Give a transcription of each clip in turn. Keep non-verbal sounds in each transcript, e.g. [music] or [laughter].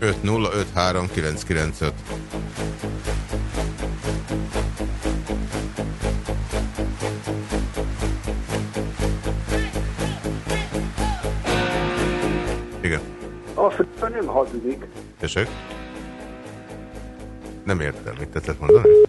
Öt nulla öt három kilenc kilenc öt. Igen. Afrika nem hazudik. Tessék? Nem értem, mit tetszett mondani?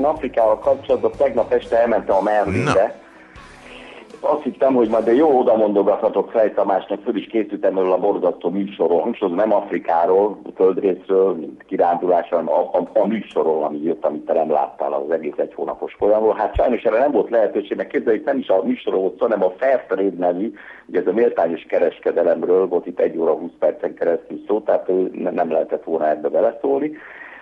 Én Afrikával kapcsolatban tegnap este elmentem a Merlinbe. Azt hittem, hogy majd jó oda mondogathatok Frej Tamásnak, föl is készültem erről a borzasztó műsorról, hangsúlyozom nem Afrikáról, földrészről, mint kirándulásról, hanem a, a, a műsorról, ami jött, amit te nem láttál az egész egy hónapos folyamról. Hát sajnos erre nem volt lehetőség, mert képzeljük, nem is a műsorról volt szó, hanem a Fair Trade nevű, ugye ez a méltányos kereskedelemről volt itt 1 óra 20 percen keresztül szó, tehát nem lehetett volna ebbe beleszólni.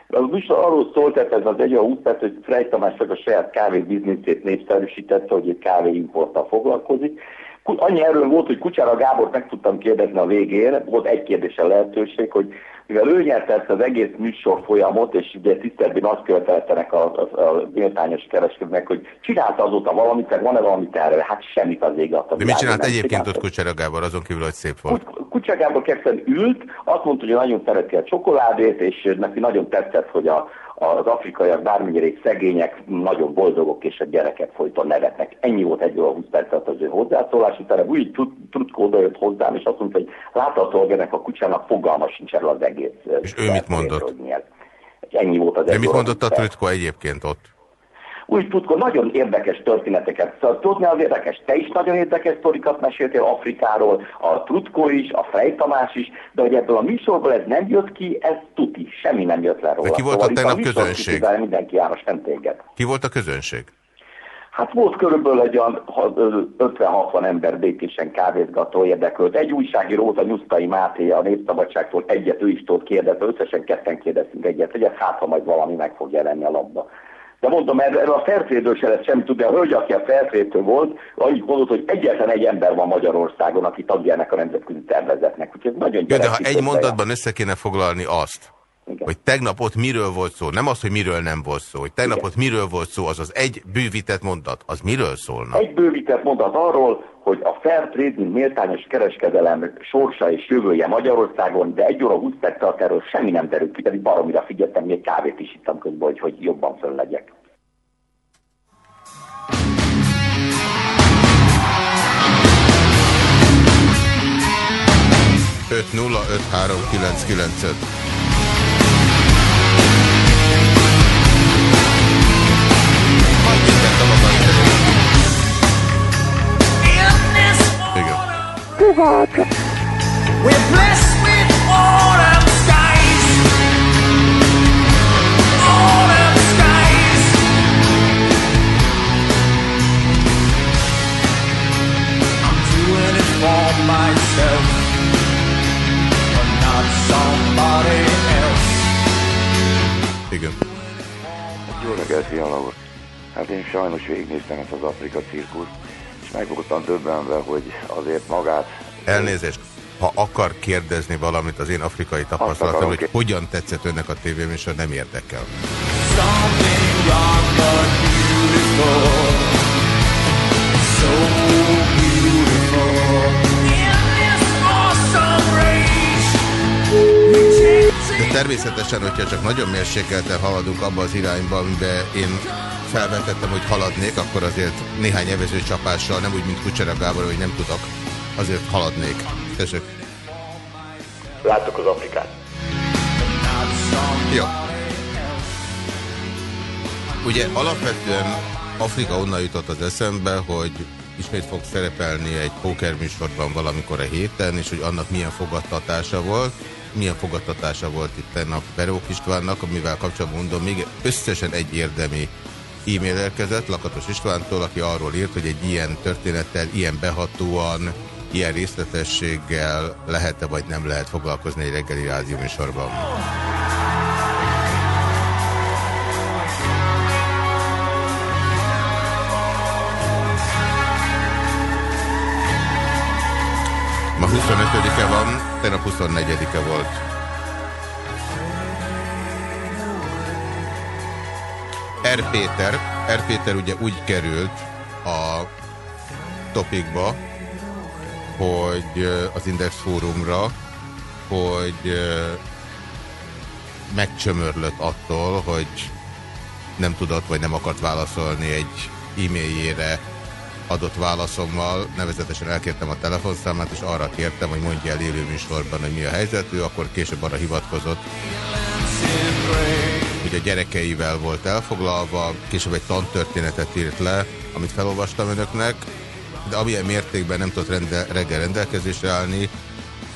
Az műsor arról szólt, tehát ez az egy olyan 20 perc, hogy Frey Tamás a saját kávé bizniszét népszerűsítette, hogy egy kávé importtal foglalkozik. Annyi erről volt, hogy Kucsára Gábor meg tudtam kérdezni a végén, volt egy kérdése lehetőség, hogy mivel ő nyerte ezt az egész műsor folyamot, és ugye tiszteletben azt követeltenek a, a, a méltányos kereskedőnek, hogy csinálta azóta valamit, meg van-e valami terve? Hát semmit az ég adta. De mit csinált egyébként ott Kucsera Gábor, azon kívül, hogy szép volt? Kucsa Gábor ült, azt mondta, hogy nagyon szereti a csokoládét, és neki nagyon tetszett, hogy a, az afrikaiak bármennyire is szegények, nagyon boldogok, és a gyerekek folyton nevetnek. Ennyi volt egy óra 20 percet az ő hozzászólás, utána úgy Trutko oda jött hozzám, és azt mondta, hogy látható, hogy ennek a kucsának fogalma sincs erről az egész. És ő mit mondott? Ennyi volt az De mit mondott a 20 perc. Trütko egyébként ott? Úgy Putko, nagyon érdekes történeteket. Szóval tudni az érdekes, te is nagyon érdekes sztorikat meséltél Afrikáról, a Trutko is, a Frey Tamás is, de hogy ebből a műsorból ez nem jött ki, ez tuti, semmi nem jött le róla. De ki volt Szóval a tegnap műsor közönség? Mindenki János, nem téged. Ki volt a közönség? Hát volt körülbelül egy olyan ha- ö, 50-60 ember békésen kávézgató érdekült. Egy újságíró a Nyusztai Máté a Népszabadságtól egyet, ő is tudott kérdezni, összesen ketten kérdeztünk egyet, egyet, hát ha majd valami meg fog jelenni a labba. De mondom, erről a Fairtrade-ről se lehet semmit tudni. A hölgy, aki a Fairtrade-től volt, annyit mondott, hogy egyetlen egy ember van Magyarországon, aki tagja ennek a nemzetközi tervezetnek. Úgyhogy ez nagyon Jó, de ha egy mondatban össze kéne foglalni azt, hogy tegnap ott miről volt szó, nem az, hogy miről nem volt szó, hogy tegnap ott miről volt szó, az az egy bővített mondat, az miről szólna? Egy bővített mondat arról, hogy a fair trade, mint méltányos kereskedelem sorsa és jövője Magyarországon, de egy óra 20 perc alatt erről semmi nem derült ki, pedig baromira figyeltem, még kávét is ittam közben, hogy, hogy jobban föl legyek. öt kilenc öt. We're blessed with autumn skies. Autumn skies. I'm doing it for myself, but not somebody else. Igen. Jó reggelt, Fiala úr! Hát én sajnos végignéztem ezt az Afrika cirkuszt, és meg voltam döbbenve, hogy azért magát Elnézést. Ha akar kérdezni valamit az én afrikai tapasztalatom, hogy ki- hogyan tetszett önnek a tévéműsor, nem érdekel. De természetesen, hogyha csak nagyon mérsékelten haladunk abba az irányba, amiben én felvetettem, hogy haladnék, akkor azért néhány evező csapással, nem úgy, mint Kucsera Gábor, hogy nem tudok, azért haladnék. Tessék. Láttuk az Afrikát. Jó. Ugye alapvetően Afrika onnan jutott az eszembe, hogy ismét fog szerepelni egy pókerműsorban valamikor a héten, és hogy annak milyen fogadtatása volt. Milyen fogadtatása volt itt tegnap Berók Istvánnak, amivel kapcsolatban mondom, még összesen egy érdemi e-mail érkezett Lakatos Istvántól, aki arról írt, hogy egy ilyen történettel, ilyen behatóan, ilyen részletességgel lehet-e vagy nem lehet foglalkozni egy reggeli rádióműsorban. Ma 25-e van, tegnap 24-e volt. R. Péter, R. Péter ugye úgy került a topikba, hogy az Index fórumra, hogy megcsömörlött attól, hogy nem tudott vagy nem akart válaszolni egy e-mailjére adott válaszommal, nevezetesen elkértem a telefonszámát, és arra kértem, hogy mondja el élőműsorban, hogy mi a helyzet. Ő akkor később arra hivatkozott, hogy a gyerekeivel volt elfoglalva, később egy tantörténetet írt le, amit felolvastam önöknek, de amilyen mértékben nem tudott rende, reggel rendelkezésre állni,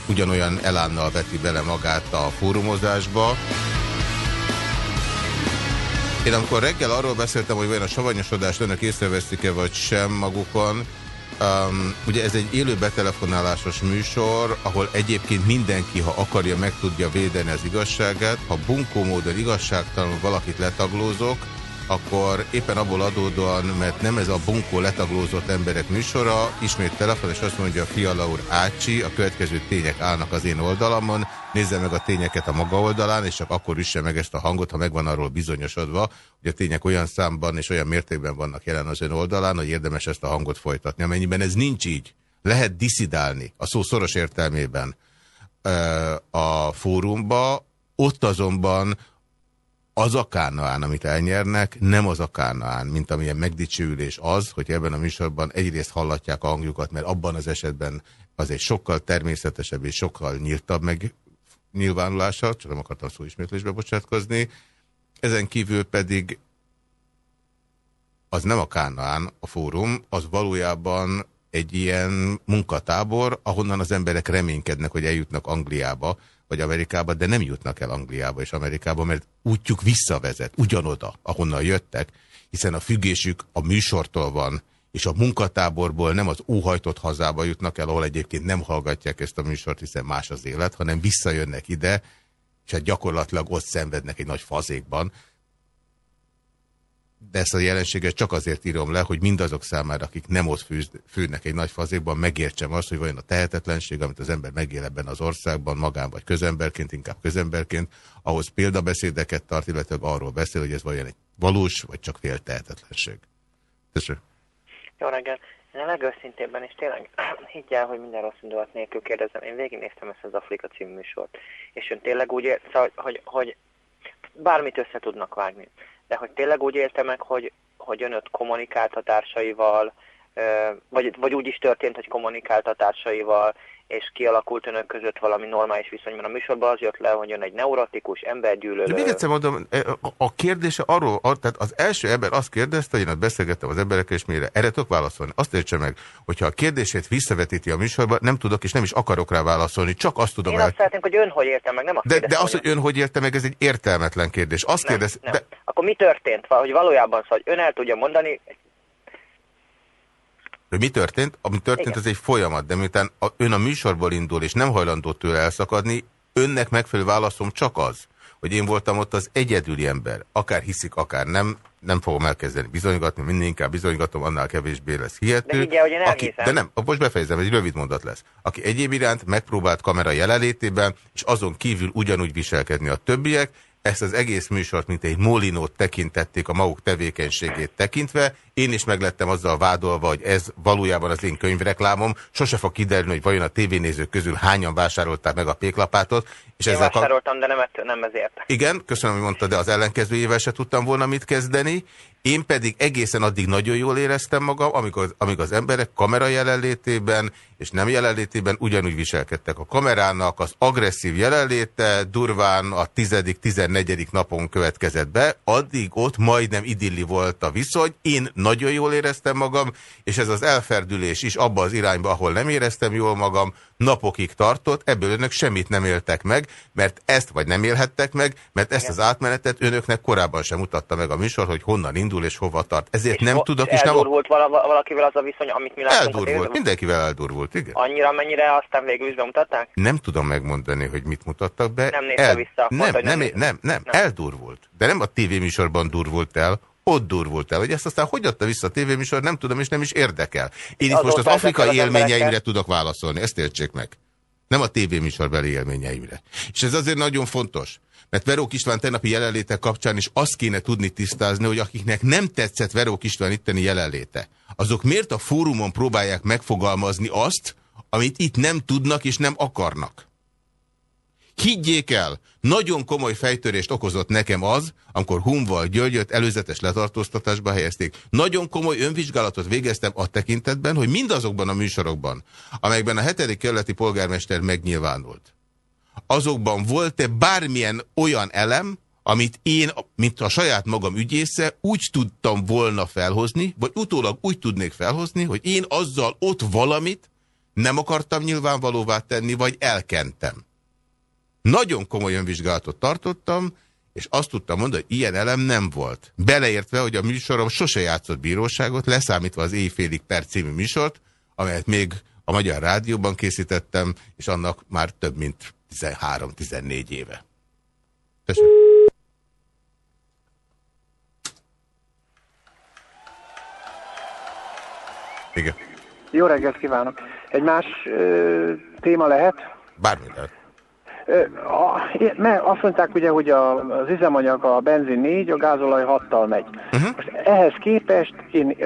ugyanolyan elánnal veti bele magát a fórumozásba. Én amikor reggel arról beszéltem, hogy vajon a savanyosodást önök észreveszik-e vagy sem magukon, um, ugye ez egy élő betelefonálásos műsor, ahol egyébként mindenki, ha akarja, meg tudja védeni az igazságát. Ha bunkó módon igazságtalanul valakit letaglózok, akkor éppen abból adódóan, mert nem ez a bunkó letaglózott emberek műsora, ismét telefon, és azt mondja, Fiala úr Ácsi, a következő tények állnak az én oldalamon, nézze meg a tényeket a maga oldalán, és csak akkor üsse meg ezt a hangot, ha megvan arról bizonyosodva, hogy a tények olyan számban és olyan mértékben vannak jelen az ön oldalán, hogy érdemes ezt a hangot folytatni. Amennyiben ez nincs így, lehet diszidálni a szó szoros értelmében a fórumba, ott azonban az a kánaán, amit elnyernek, nem az a kánaán, mint amilyen megdicsőülés az, hogy ebben a műsorban egyrészt hallatják a hangjukat, mert abban az esetben az egy sokkal természetesebb és sokkal nyíltabb meg nyilvánulása, csak nem akartam szó ismétlésbe bocsátkozni. Ezen kívül pedig az nem a Kánaán a fórum, az valójában egy ilyen munkatábor, ahonnan az emberek reménykednek, hogy eljutnak Angliába, vagy Amerikába, de nem jutnak el Angliába és Amerikába, mert útjuk visszavezet, ugyanoda, ahonnan jöttek, hiszen a függésük a műsortól van, és a munkatáborból nem az óhajtott hazába jutnak el, ahol egyébként nem hallgatják ezt a műsort, hiszen más az élet, hanem visszajönnek ide, és hát gyakorlatilag ott szenvednek egy nagy fazékban, de ezt a jelenséget csak azért írom le, hogy mindazok számára, akik nem ott fűz, fűnek egy nagy fazékban, megértsem azt, hogy vajon a tehetetlenség, amit az ember megél ebben az országban, magán vagy közemberként, inkább közemberként, ahhoz példabeszédeket tart, illetve arról beszél, hogy ez vajon egy valós, vagy csak fél tehetetlenség. Tessék. Jó reggel. Én a legőszintébben, és tényleg [clears throat] higgyel, hogy minden rossz indulat nélkül kérdezem, én végignéztem ezt az Afrika című műsort, és ön tényleg úgy ért, szóval, hogy, hogy bármit össze tudnak vágni. De hogy tényleg úgy élte meg, hogy, hogy ön ott kommunikált a társaival, vagy, vagy úgy is történt, hogy kommunikált a társaival, és kialakult önök között valami normális viszonyban. A műsorban az jött le, hogy ön egy neurotikus, embergyűlölő... De még egyszer mondom, e, a kérdése arról, tehát az első ember azt kérdezte, hogy én ott beszélgettem az emberekkel, és mire erre tudok válaszolni. Azt értse meg, hogyha a kérdését visszavetíti a műsorba, nem tudok és nem is akarok rá válaszolni, csak azt tudom... Én el... azt szeretném, hogy ön hogy érte meg, nem azt De, de az, hogy ön hogy érte meg, ez egy értelmetlen kérdés. Azt nem, kérdez... nem. De... Akkor mi történt? Hogy valójában szóval, hogy ön el tudja mondani, hogy mi történt? Ami történt, Igen. ez egy folyamat, de miután a, ön a műsorból indul, és nem hajlandó tőle elszakadni, önnek megfelelő válaszom csak az, hogy én voltam ott az egyedüli ember, akár hiszik, akár nem, nem fogom elkezdeni bizonygatni, mindig inkább bizonygatom, annál kevésbé lesz hihető. De, így, hogy én aki, de nem, most befejezem, egy rövid mondat lesz. Aki egyéb iránt megpróbált kamera jelenlétében, és azon kívül ugyanúgy viselkedni a többiek, ezt az egész műsort, mint egy molinót tekintették a maguk tevékenységét tekintve. Én is meglettem azzal vádolva, hogy ez valójában az én könyvreklámom. Sose fog kiderülni, hogy vajon a tévénézők közül hányan vásárolták meg a péklapátot. És Én ezzel vásároltam, de nem, nem ezért. Igen, köszönöm, hogy mondta, de az ellenkezőjével se tudtam volna mit kezdeni. Én pedig egészen addig nagyon jól éreztem magam, amikor, amíg az emberek kamera jelenlétében és nem jelenlétében ugyanúgy viselkedtek. A kamerának az agresszív jelenléte durván a 10.-14. napon következett be, addig ott majdnem idilli volt a viszony, én nagyon jól éreztem magam, és ez az elferdülés is abba az irányba, ahol nem éreztem jól magam, napokig tartott, ebből önök semmit nem éltek meg, mert ezt vagy nem élhettek meg, mert ezt az átmenetet önöknek korábban sem mutatta meg a műsor, hogy honnan indul és hova tart. Ezért És nem tudok, és nem... Eldurvult vala, valakivel az a viszony, amit mi láttunk a Eldurvult, tévében? mindenkivel eldurvult, igen. Annyira, mennyire aztán végül is bemutatták? Nem tudom megmondani, hogy mit mutattak be. Nem nézte vissza, Nem, mondta, nem, nem nem, nem, Nem. eldurvult. De nem a tévéműsorban durvult el, ott durvult el. Hogy ezt aztán hogy adta vissza a tévéműsor, nem tudom, és nem is érdekel. Én itt most az afrikai élményeimre tudok válaszolni, ezt értsék meg. Nem a tévéműsorbeli élményeimre. És ez azért nagyon fontos. Mert Verók István tegnapi jelenléte kapcsán is azt kéne tudni tisztázni, hogy akiknek nem tetszett Verók István itteni jelenléte, azok miért a fórumon próbálják megfogalmazni azt, amit itt nem tudnak és nem akarnak. Higgyék el, nagyon komoly fejtörést okozott nekem az, amikor Humval Györgyöt előzetes letartóztatásba helyezték. Nagyon komoly önvizsgálatot végeztem a tekintetben, hogy mindazokban a műsorokban, amelyekben a hetedik kerületi polgármester megnyilvánult, azokban volt-e bármilyen olyan elem, amit én, mint a saját magam ügyésze, úgy tudtam volna felhozni, vagy utólag úgy tudnék felhozni, hogy én azzal ott valamit nem akartam nyilvánvalóvá tenni, vagy elkentem. Nagyon komoly önvizsgálatot tartottam, és azt tudtam mondani, hogy ilyen elem nem volt. Beleértve, hogy a műsorom sose játszott bíróságot, leszámítva az éjfélig per című műsort, amelyet még a Magyar Rádióban készítettem, és annak már több mint 13-14 éve. Tessék. Igen, Jó reggelt kívánok. Egy más ö, téma lehet? bármi lehet. Mert azt mondták ugye, hogy a, az üzemanyag, a benzin 4, a gázolaj 6-tal megy. Uh-huh. Most ehhez képest én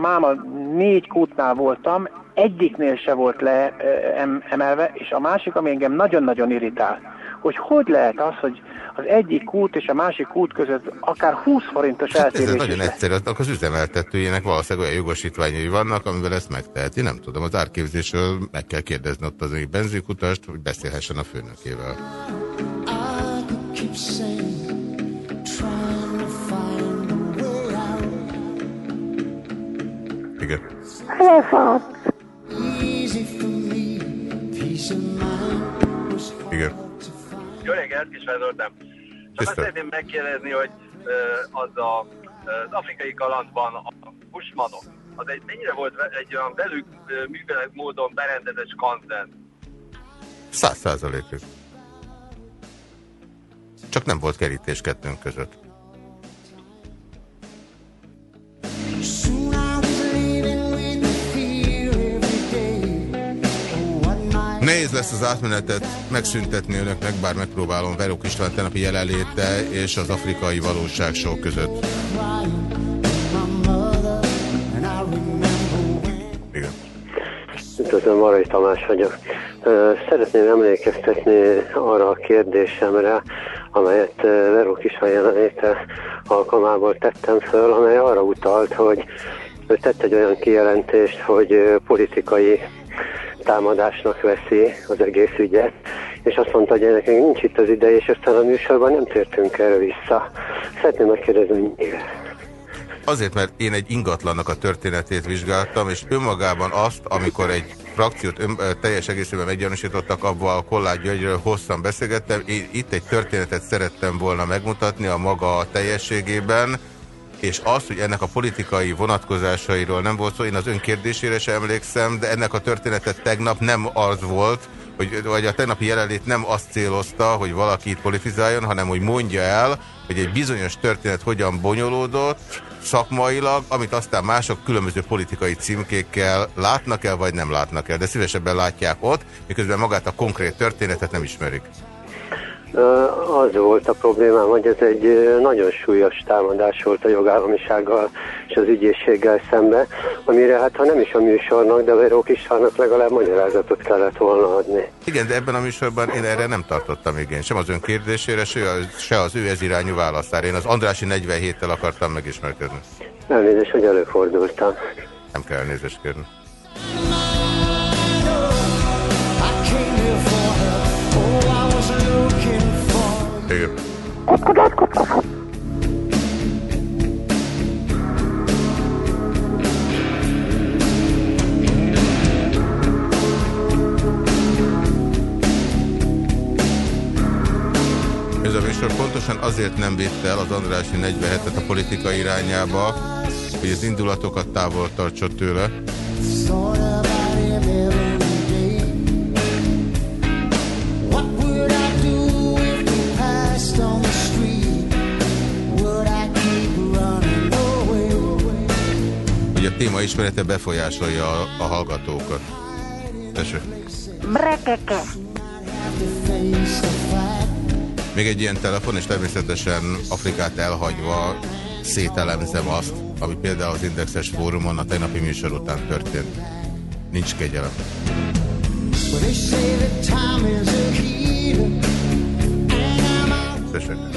máma négy kútnál voltam, egyiknél se volt le emelve, és a másik, ami engem nagyon-nagyon irritál, hogy hogy lehet az, hogy az egyik kút és a másik kút között akár 20 forintos Hát ez eltérés is nagyon egyszerű, annak az üzemeltetőjének valószínűleg olyan jogosítványai vannak, amivel ezt megteheti. Nem tudom, az árképzésről meg kell kérdezni ott az egyik benzinkutast, hogy beszélhessen a főnökével. Igen. Was Igen. Jó reggelt, kis Zoltán. Csak azt szeretném megkérdezni, hogy az a, az afrikai kalandban a busmanok, az egy mennyire volt egy olyan velük művelet módon berendezett skanzen? Száz százalékig. Csak nem volt kerítés kettőnk között. Nehéz lesz az átmenetet megszüntetni önöknek, bár megpróbálom Verok István tenapi jelenléte és az afrikai valóság show között. Igen. Üdvözlöm, Marai Tamás vagyok. Szeretném emlékeztetni arra a kérdésemre, amelyet ö, Veró Kisván jelenléte alkalmából tettem föl, amely arra utalt, hogy tett egy olyan kijelentést, hogy politikai támadásnak veszi az egész ügyet, és azt mondta, hogy ennek nincs itt az ideje, és aztán a műsorban nem tértünk erre vissza. Szeretném megkérdezni, miért. Azért, mert én egy ingatlannak a történetét vizsgáltam, és önmagában azt, amikor egy frakciót ön, teljes egészében meggyanúsítottak, abban a Kollár Györgyről hosszan beszélgettem. Én itt egy történetet szerettem volna megmutatni a maga teljességében, és azt, hogy ennek a politikai vonatkozásairól nem volt szó, én az önkérdésére sem emlékszem, de ennek a történetet tegnap nem az volt, hogy, vagy a tegnapi jelenlét nem azt célozta, hogy valaki itt politizáljon, hanem hogy mondja el, hogy egy bizonyos történet hogyan bonyolódott szakmailag, amit aztán mások különböző politikai címkékkel látnak el, vagy nem látnak el, de szívesebben látják ott, miközben magát a konkrét történetet nem ismerik. Az volt a problémám, hogy ez egy nagyon súlyos támadás volt a jogállamisággal és az ügyészséggel szembe, amire hát ha nem is a műsornak, de Verók Istvánnak legalább magyarázatot kellett volna adni. Igen, de ebben a műsorban én erre nem tartottam igényt. Sem az ön kérdésére, se az, ő ez irányú válaszára. Én az Andrási 47-tel akartam megismerkedni. Elnézést, hogy előfordultam. Nem kell elnézést kérni. Igen. Ez a műsor pontosan azért nem vitte el az Andrási 47-et a politika irányába, hogy az indulatokat távol tartsa tőle, téma ismerete befolyásolja a, a hallgatókat. Tessék. Brekeke. Még egy ilyen telefon, és természetesen Afrikát elhagyva szételemzem azt, ami például az Indexes fórumon a tegnapi műsor után történt. Nincs kegyelem.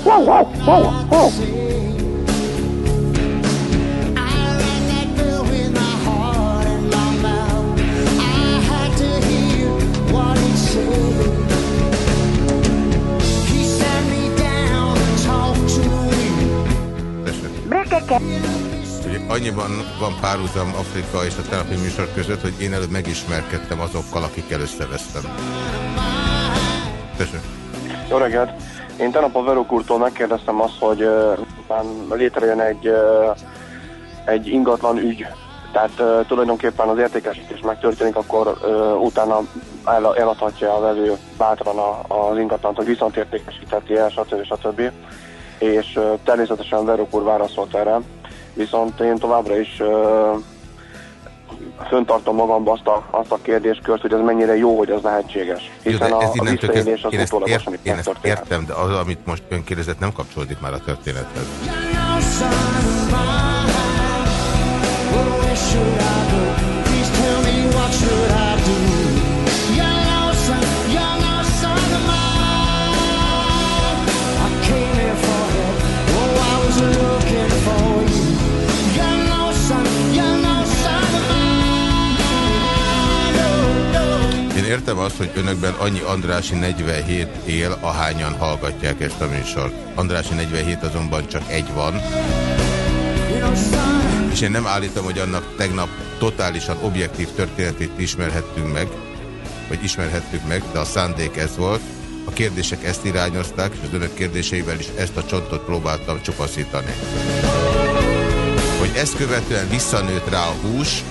But Ugye annyiban van párhuzam Afrika és a tegnapi műsor között, hogy én előbb megismerkedtem azokkal, akikkel összevesztem. Tessék. Jó reggelt! Én tegnap a Verok úrtól megkérdeztem azt, hogy uh, már létrejön egy, uh, egy ingatlan ügy, tehát uh, tulajdonképpen az értékesítés megtörténik, akkor uh, utána el, eladhatja a vevő bátran a, az ingatlant, hogy viszont értékesítheti el, stb. stb. És természetesen Verok úr válaszolt erre, viszont én továbbra is föntartom magamba azt a, azt a kérdéskört, hogy ez mennyire jó, hogy ez lehetséges. Jó, Hiszen de a, ez a kezd, visszaélés az utólagosan ért, itt én ezt értem, de az, amit most ön kérdezett, nem kapcsolódik már a történethez. Should I értem azt, hogy önökben annyi Andrási 47 él, ahányan hallgatják ezt a műsort. Andrási 47 azonban csak egy van, és én nem állítom, hogy annak tegnap totálisan objektív történetét ismerhettünk meg, vagy ismerhettük meg, de a szándék ez volt. A kérdések ezt irányozták, és az önök kérdéseivel is ezt a csontot próbáltam csupaszítani. Hogy ezt követően visszanőtt rá a hús,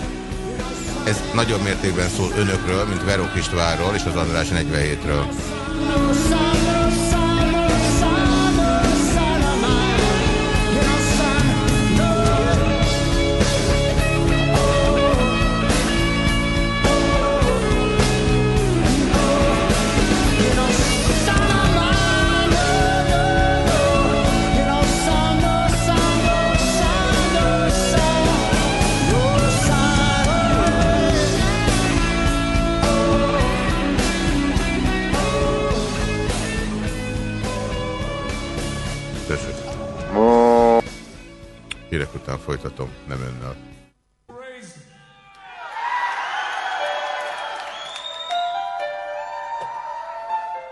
ez nagyon mértékben szól önökről, mint Verok Istvánról és az András 47-ről. Hírek után folytatom, nem önnel.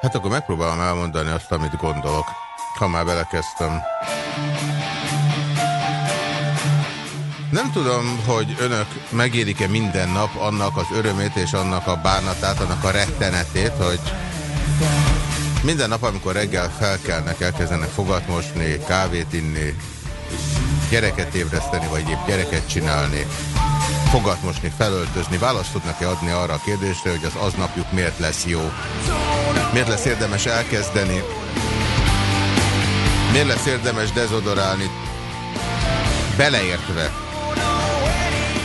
Hát akkor megpróbálom elmondani azt, amit gondolok. Ha már belekezdtem. Nem tudom, hogy önök megélik-e minden nap annak az örömét és annak a bánatát, annak a rettenetét, hogy minden nap, amikor reggel felkelnek, elkezdenek fogat mosni, kávét inni, gyereket ébreszteni, vagy épp gyereket csinálni, fogat mosni, felöltözni, választ tudnak-e adni arra a kérdésre, hogy az aznapjuk miért lesz jó? Miért lesz érdemes elkezdeni? Miért lesz érdemes dezodorálni? Beleértve,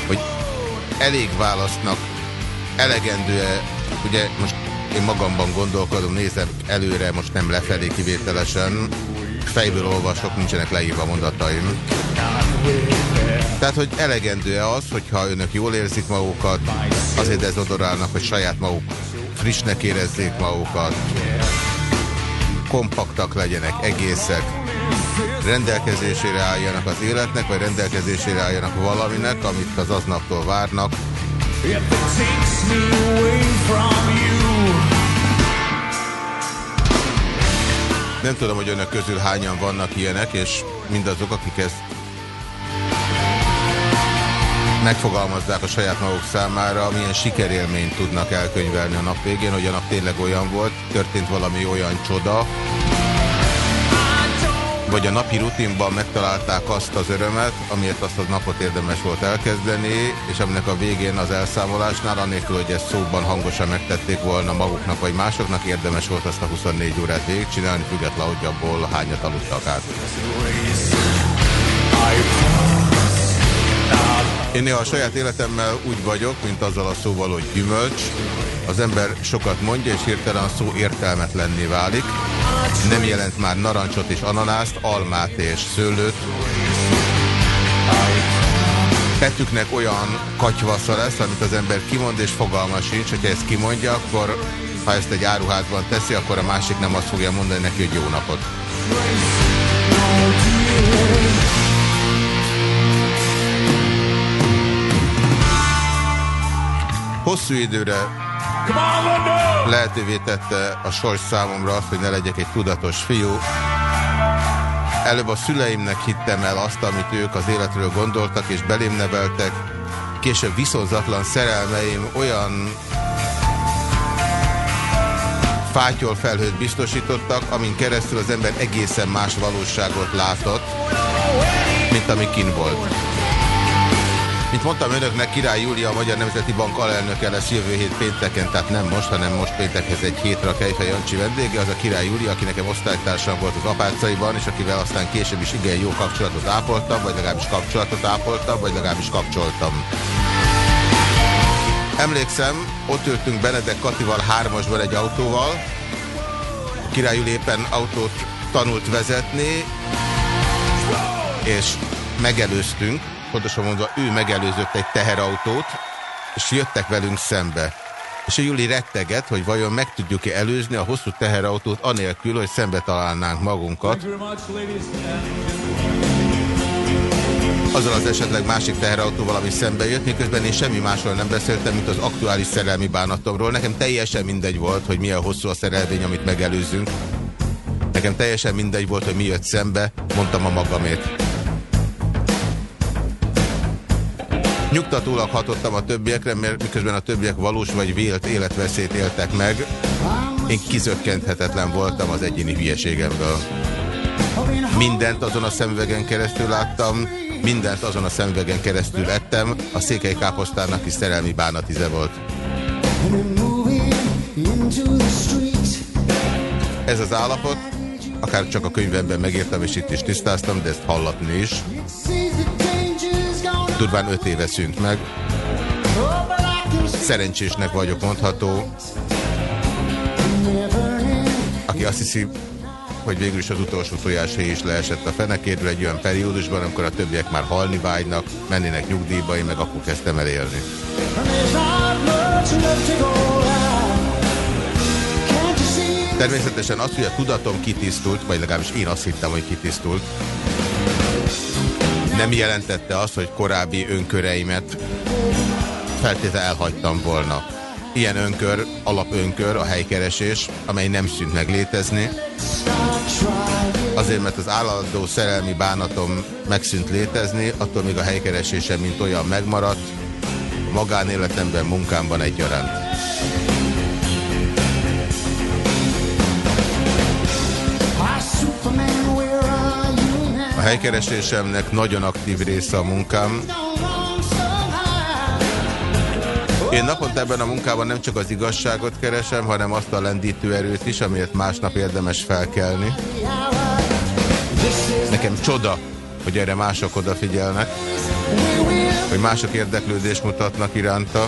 hogy elég választnak, elegendő -e, ugye most én magamban gondolkodom, nézem előre, most nem lefelé kivételesen, fejből olvasok, nincsenek leírva mondataim. Tehát, hogy elegendő-e az, hogyha önök jól érzik magukat, azért dezodorálnak, hogy saját maguk frissnek érezzék magukat, kompaktak legyenek, egészek, rendelkezésére álljanak az életnek, vagy rendelkezésére álljanak valaminek, amit az aznaptól várnak. Nem tudom, hogy önök közül hányan vannak ilyenek, és mindazok, akik ezt megfogalmazzák a saját maguk számára, milyen sikerélményt tudnak elkönyvelni a nap végén, hogy a nap tényleg olyan volt, történt valami olyan csoda, vagy a napi rutinban megtalálták azt az örömet, amiért azt a napot érdemes volt elkezdeni, és aminek a végén az elszámolásnál, anélkül, hogy ezt szóban hangosan megtették volna maguknak vagy másoknak, érdemes volt azt a 24 órát végigcsinálni, függetlenül, hogy abból hányat aludtak át. Én néha a saját életemmel úgy vagyok, mint azzal a szóval, hogy gyümölcs. Az ember sokat mondja, és hirtelen a szó értelmetlenné válik. Nem jelent már narancsot és ananászt, almát és szőlőt. Petüknek olyan katyvasza lesz, amit az ember kimond, és fogalma sincs, hogyha ezt kimondja, akkor ha ezt egy áruházban teszi, akkor a másik nem azt fogja mondani neki, hogy jó napot. Hosszú időre lehetővé tette a sors számomra azt, hogy ne legyek egy tudatos fiú. Előbb a szüleimnek hittem el azt, amit ők az életről gondoltak és belém neveltek. Később viszonzatlan szerelmeim olyan fátyol felhőt biztosítottak, amin keresztül az ember egészen más valóságot látott, mint ami kin volt. Mint mondtam önöknek, Király Júlia, a Magyar Nemzeti Bank alelnöke lesz jövő hét pénteken, tehát nem most, hanem most péntekhez egy hétre a Kejfej Jancsi vendége, az a Király Júlia, aki nekem osztálytársam volt az apácaiban, és akivel aztán később is igen jó kapcsolatot ápoltam, vagy legalábbis kapcsolatot ápoltam, vagy legalábbis kapcsoltam. Emlékszem, ott ültünk Benedek Katival hármasban egy autóval, a Király Júli éppen autót tanult vezetni, és megelőztünk, pontosan mondva ő megelőzött egy teherautót, és jöttek velünk szembe. És a Juli retteget, hogy vajon meg tudjuk-e előzni a hosszú teherautót anélkül, hogy szembe találnánk magunkat. Azzal az esetleg másik teherautóval, ami szembe jött, miközben én semmi másról nem beszéltem, mint az aktuális szerelmi bánatomról. Nekem teljesen mindegy volt, hogy milyen hosszú a szerelvény, amit megelőzünk. Nekem teljesen mindegy volt, hogy mi jött szembe, mondtam a magamét. Nyugtatólag hatottam a többiekre, mert miközben a többiek valós vagy vélt életveszélyt éltek meg, én kizökkenthetetlen voltam az egyéni hülyeségemből. Mindent azon a szemüvegen keresztül láttam, mindent azon a szemüvegen keresztül ettem, a székely káposztának is szerelmi bánatize volt. Ez az állapot, akár csak a könyvemben megírtam, és itt is tisztáztam, de ezt hallatni is durván öt éve szűnt meg. Szerencsésnek vagyok mondható, aki azt hiszi, hogy végül is az utolsó tojáshéj is leesett a fenekéről egy olyan periódusban, amikor a többiek már halni vágynak, mennének nyugdíjba, én meg akkor kezdtem el élni. Természetesen az, hogy a tudatom kitisztult, vagy legalábbis én azt hittem, hogy kitisztult, nem jelentette azt, hogy korábbi önköreimet feltétlenül elhagytam volna. Ilyen önkör, alapönkör, a helykeresés, amely nem szűnt meg létezni. Azért, mert az állandó szerelmi bánatom megszűnt létezni, attól még a helykeresésem, mint olyan megmaradt, magánéletemben, munkámban egyaránt. Helykeresésemnek nagyon aktív része a munkám. Én naponta ebben a munkában nem csak az igazságot keresem, hanem azt a lendítő erőt is, amiért másnap érdemes felkelni. Nekem csoda, hogy erre mások odafigyelnek, hogy mások érdeklődést mutatnak iránta.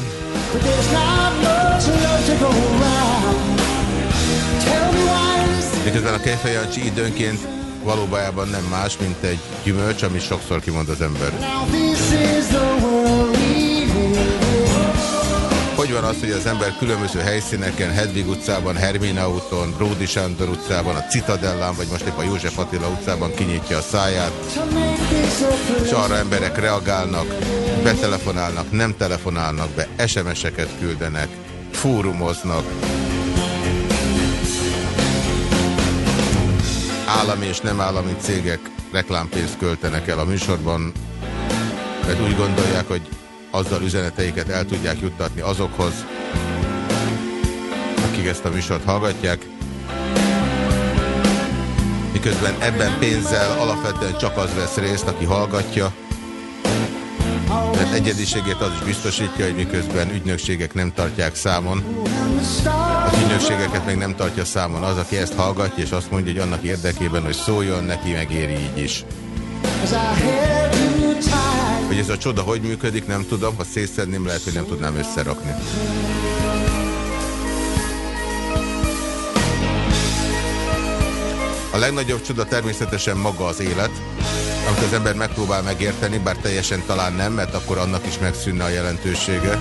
Miközben a Kejfejancsi időnként valójában nem más, mint egy gyümölcs, amit sokszor kimond az ember. Hogy van az, hogy az ember különböző helyszíneken, Hedvig utcában, Hermina úton, Bródi Sándor utcában, a Citadellán, vagy most épp a József Attila utcában kinyitja a száját, és arra emberek reagálnak, betelefonálnak, nem telefonálnak be, SMS-eket küldenek, fórumoznak. Állami és nem állami cégek reklámpénzt költenek el a műsorban, mert úgy gondolják, hogy azzal üzeneteiket el tudják juttatni azokhoz, akik ezt a műsort hallgatják. Miközben ebben pénzzel alapvetően csak az vesz részt, aki hallgatja, mert egyediségét az is biztosítja, hogy miközben ügynökségek nem tartják számon, az ügynökségeket meg nem tartja számon az, aki ezt hallgatja, és azt mondja, hogy annak érdekében, hogy szóljon, neki megéri így is. Hogy ez a csoda hogy működik, nem tudom, ha szétszedném, lehet, hogy nem tudnám összerakni. A legnagyobb csoda természetesen maga az élet, amit az ember megpróbál megérteni, bár teljesen talán nem, mert akkor annak is megszűnne a jelentősége.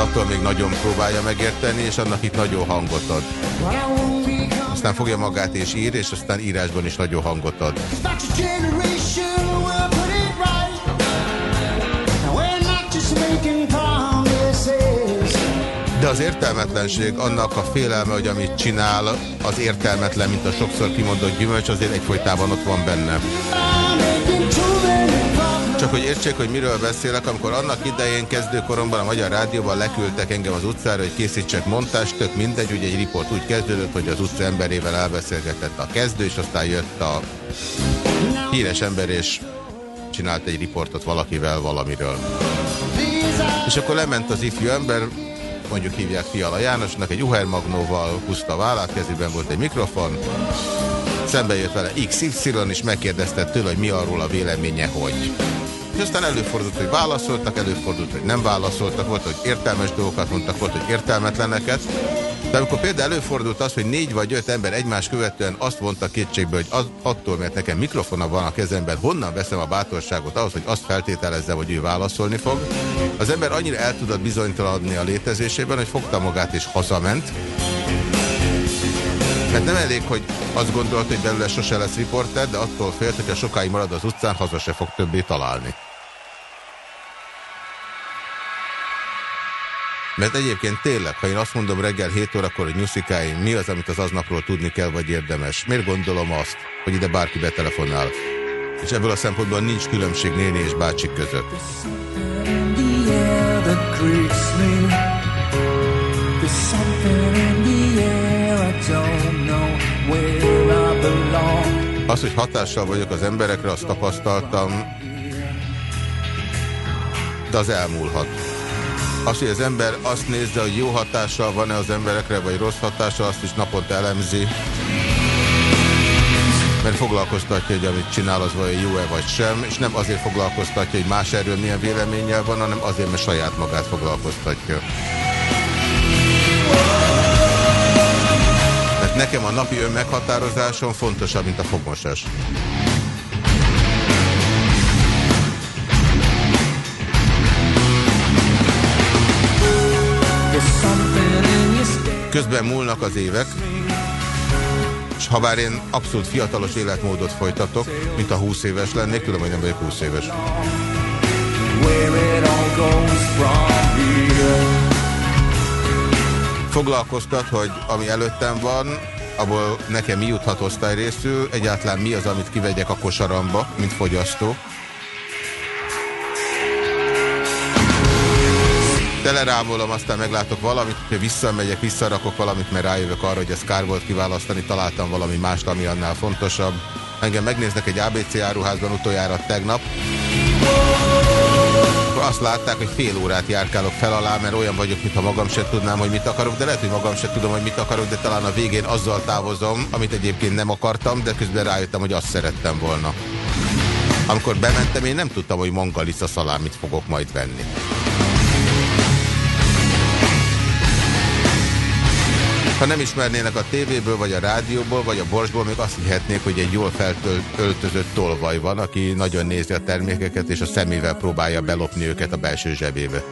Attól még nagyon próbálja megérteni, és annak itt nagyon hangot ad. Aztán fogja magát és ír, és aztán írásban is nagyon hangot ad. De az értelmetlenség, annak a félelme, hogy amit csinál, az értelmetlen, mint a sokszor kimondott gyümölcs, azért egyfolytában ott van benne. Csak hogy értsék, hogy miről beszélek, amikor annak idején kezdőkoromban a Magyar Rádióban leküldtek engem az utcára, hogy készítsek montást, tök mindegy, ugye egy riport úgy kezdődött, hogy az utca emberével elbeszélgetett a kezdő, és aztán jött a híres ember, és csinált egy riportot valakivel valamiről. És akkor lement az ifjú ember, mondjuk hívják Fiala Jánosnak, egy Uhermagnóval húzta vállát, kezében volt egy mikrofon, szembe jött vele XY, és megkérdezte tőle, hogy mi arról a véleménye, hogy. És aztán előfordult, hogy válaszoltak, előfordult, hogy nem válaszoltak, volt, hogy értelmes dolgokat mondtak, volt, hogy értelmetleneket. De amikor például előfordult az, hogy négy vagy öt ember egymás követően azt mondta kétségbe, hogy az, attól, mert nekem mikrofona van a kezemben, honnan veszem a bátorságot ahhoz, hogy azt feltételezzem, hogy ő válaszolni fog. Az ember annyira el tudott bizonytalanodni a létezésében, hogy fogta magát és hazament. Mert nem elég, hogy azt gondolt, hogy belőle sose lesz riporter, de attól félt, hogyha sokáig marad az utcán, haza se fog többé találni. Mert egyébként tényleg, ha én azt mondom reggel 7 órakor, hogy nyuszikáim, mi az, amit az aznapról tudni kell, vagy érdemes? Miért gondolom azt, hogy ide bárki betelefonál? És ebből a szempontból nincs különbség néni és bácsik között. Az, hogy hatással vagyok az emberekre, azt tapasztaltam, de az elmúlhat. Az, hogy az ember azt nézze, hogy jó hatással van-e az emberekre, vagy rossz hatással, azt is naponta elemzi. Mert foglalkoztatja, hogy amit csinál, az vajon jó-e vagy sem, és nem azért foglalkoztatja, hogy más erről milyen véleménnyel van, hanem azért, mert saját magát foglalkoztatja. Mert nekem a napi önmeghatározásom fontosabb, mint a fogmosás. Közben múlnak az évek, és ha bár én abszolút fiatalos életmódot folytatok, mint a 20 éves lennék, tudom, hogy nem vagyok 20 éves. Foglalkoztat, hogy ami előttem van, abból nekem mi juthat osztályrészül, egyáltalán mi az, amit kivegyek a kosaramba, mint fogyasztó. Telerámolom, aztán meglátok valamit, ha visszamegyek, visszarakok valamit, mert rájövök arra, hogy ez kár volt kiválasztani, találtam valami mást, ami annál fontosabb. Engem megnéznek egy ABC áruházban utoljára tegnap, akkor azt látták, hogy fél órát járkálok fel alá, mert olyan vagyok, mintha magam se tudnám, hogy mit akarok, de lehet, hogy magam se tudom, hogy mit akarok, de talán a végén azzal távozom, amit egyébként nem akartam, de közben rájöttem, hogy azt szerettem volna. Amikor bementem, én nem tudtam, hogy mongalica szalámit fogok majd venni. Ha nem ismernének a tévéből, vagy a rádióból, vagy a borsból, még azt hihetnék, hogy egy jól feltöltözött tolvaj van, aki nagyon nézi a termékeket, és a szemével próbálja belopni őket a belső zsebébe.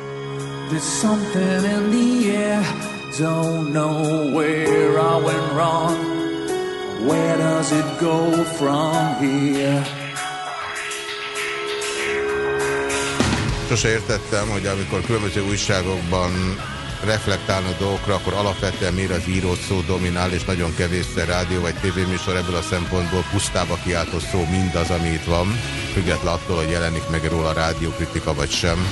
Where I went wrong. Where does it go from here? Sose értettem, hogy amikor különböző újságokban reflektálnak dolgokra, akkor alapvetően miért az írott szó dominál, és nagyon kevésszer rádió vagy tévéműsor ebből a szempontból pusztába kiáltó szó mindaz, ami itt van, független attól, hogy jelenik meg róla rádiókritika vagy sem.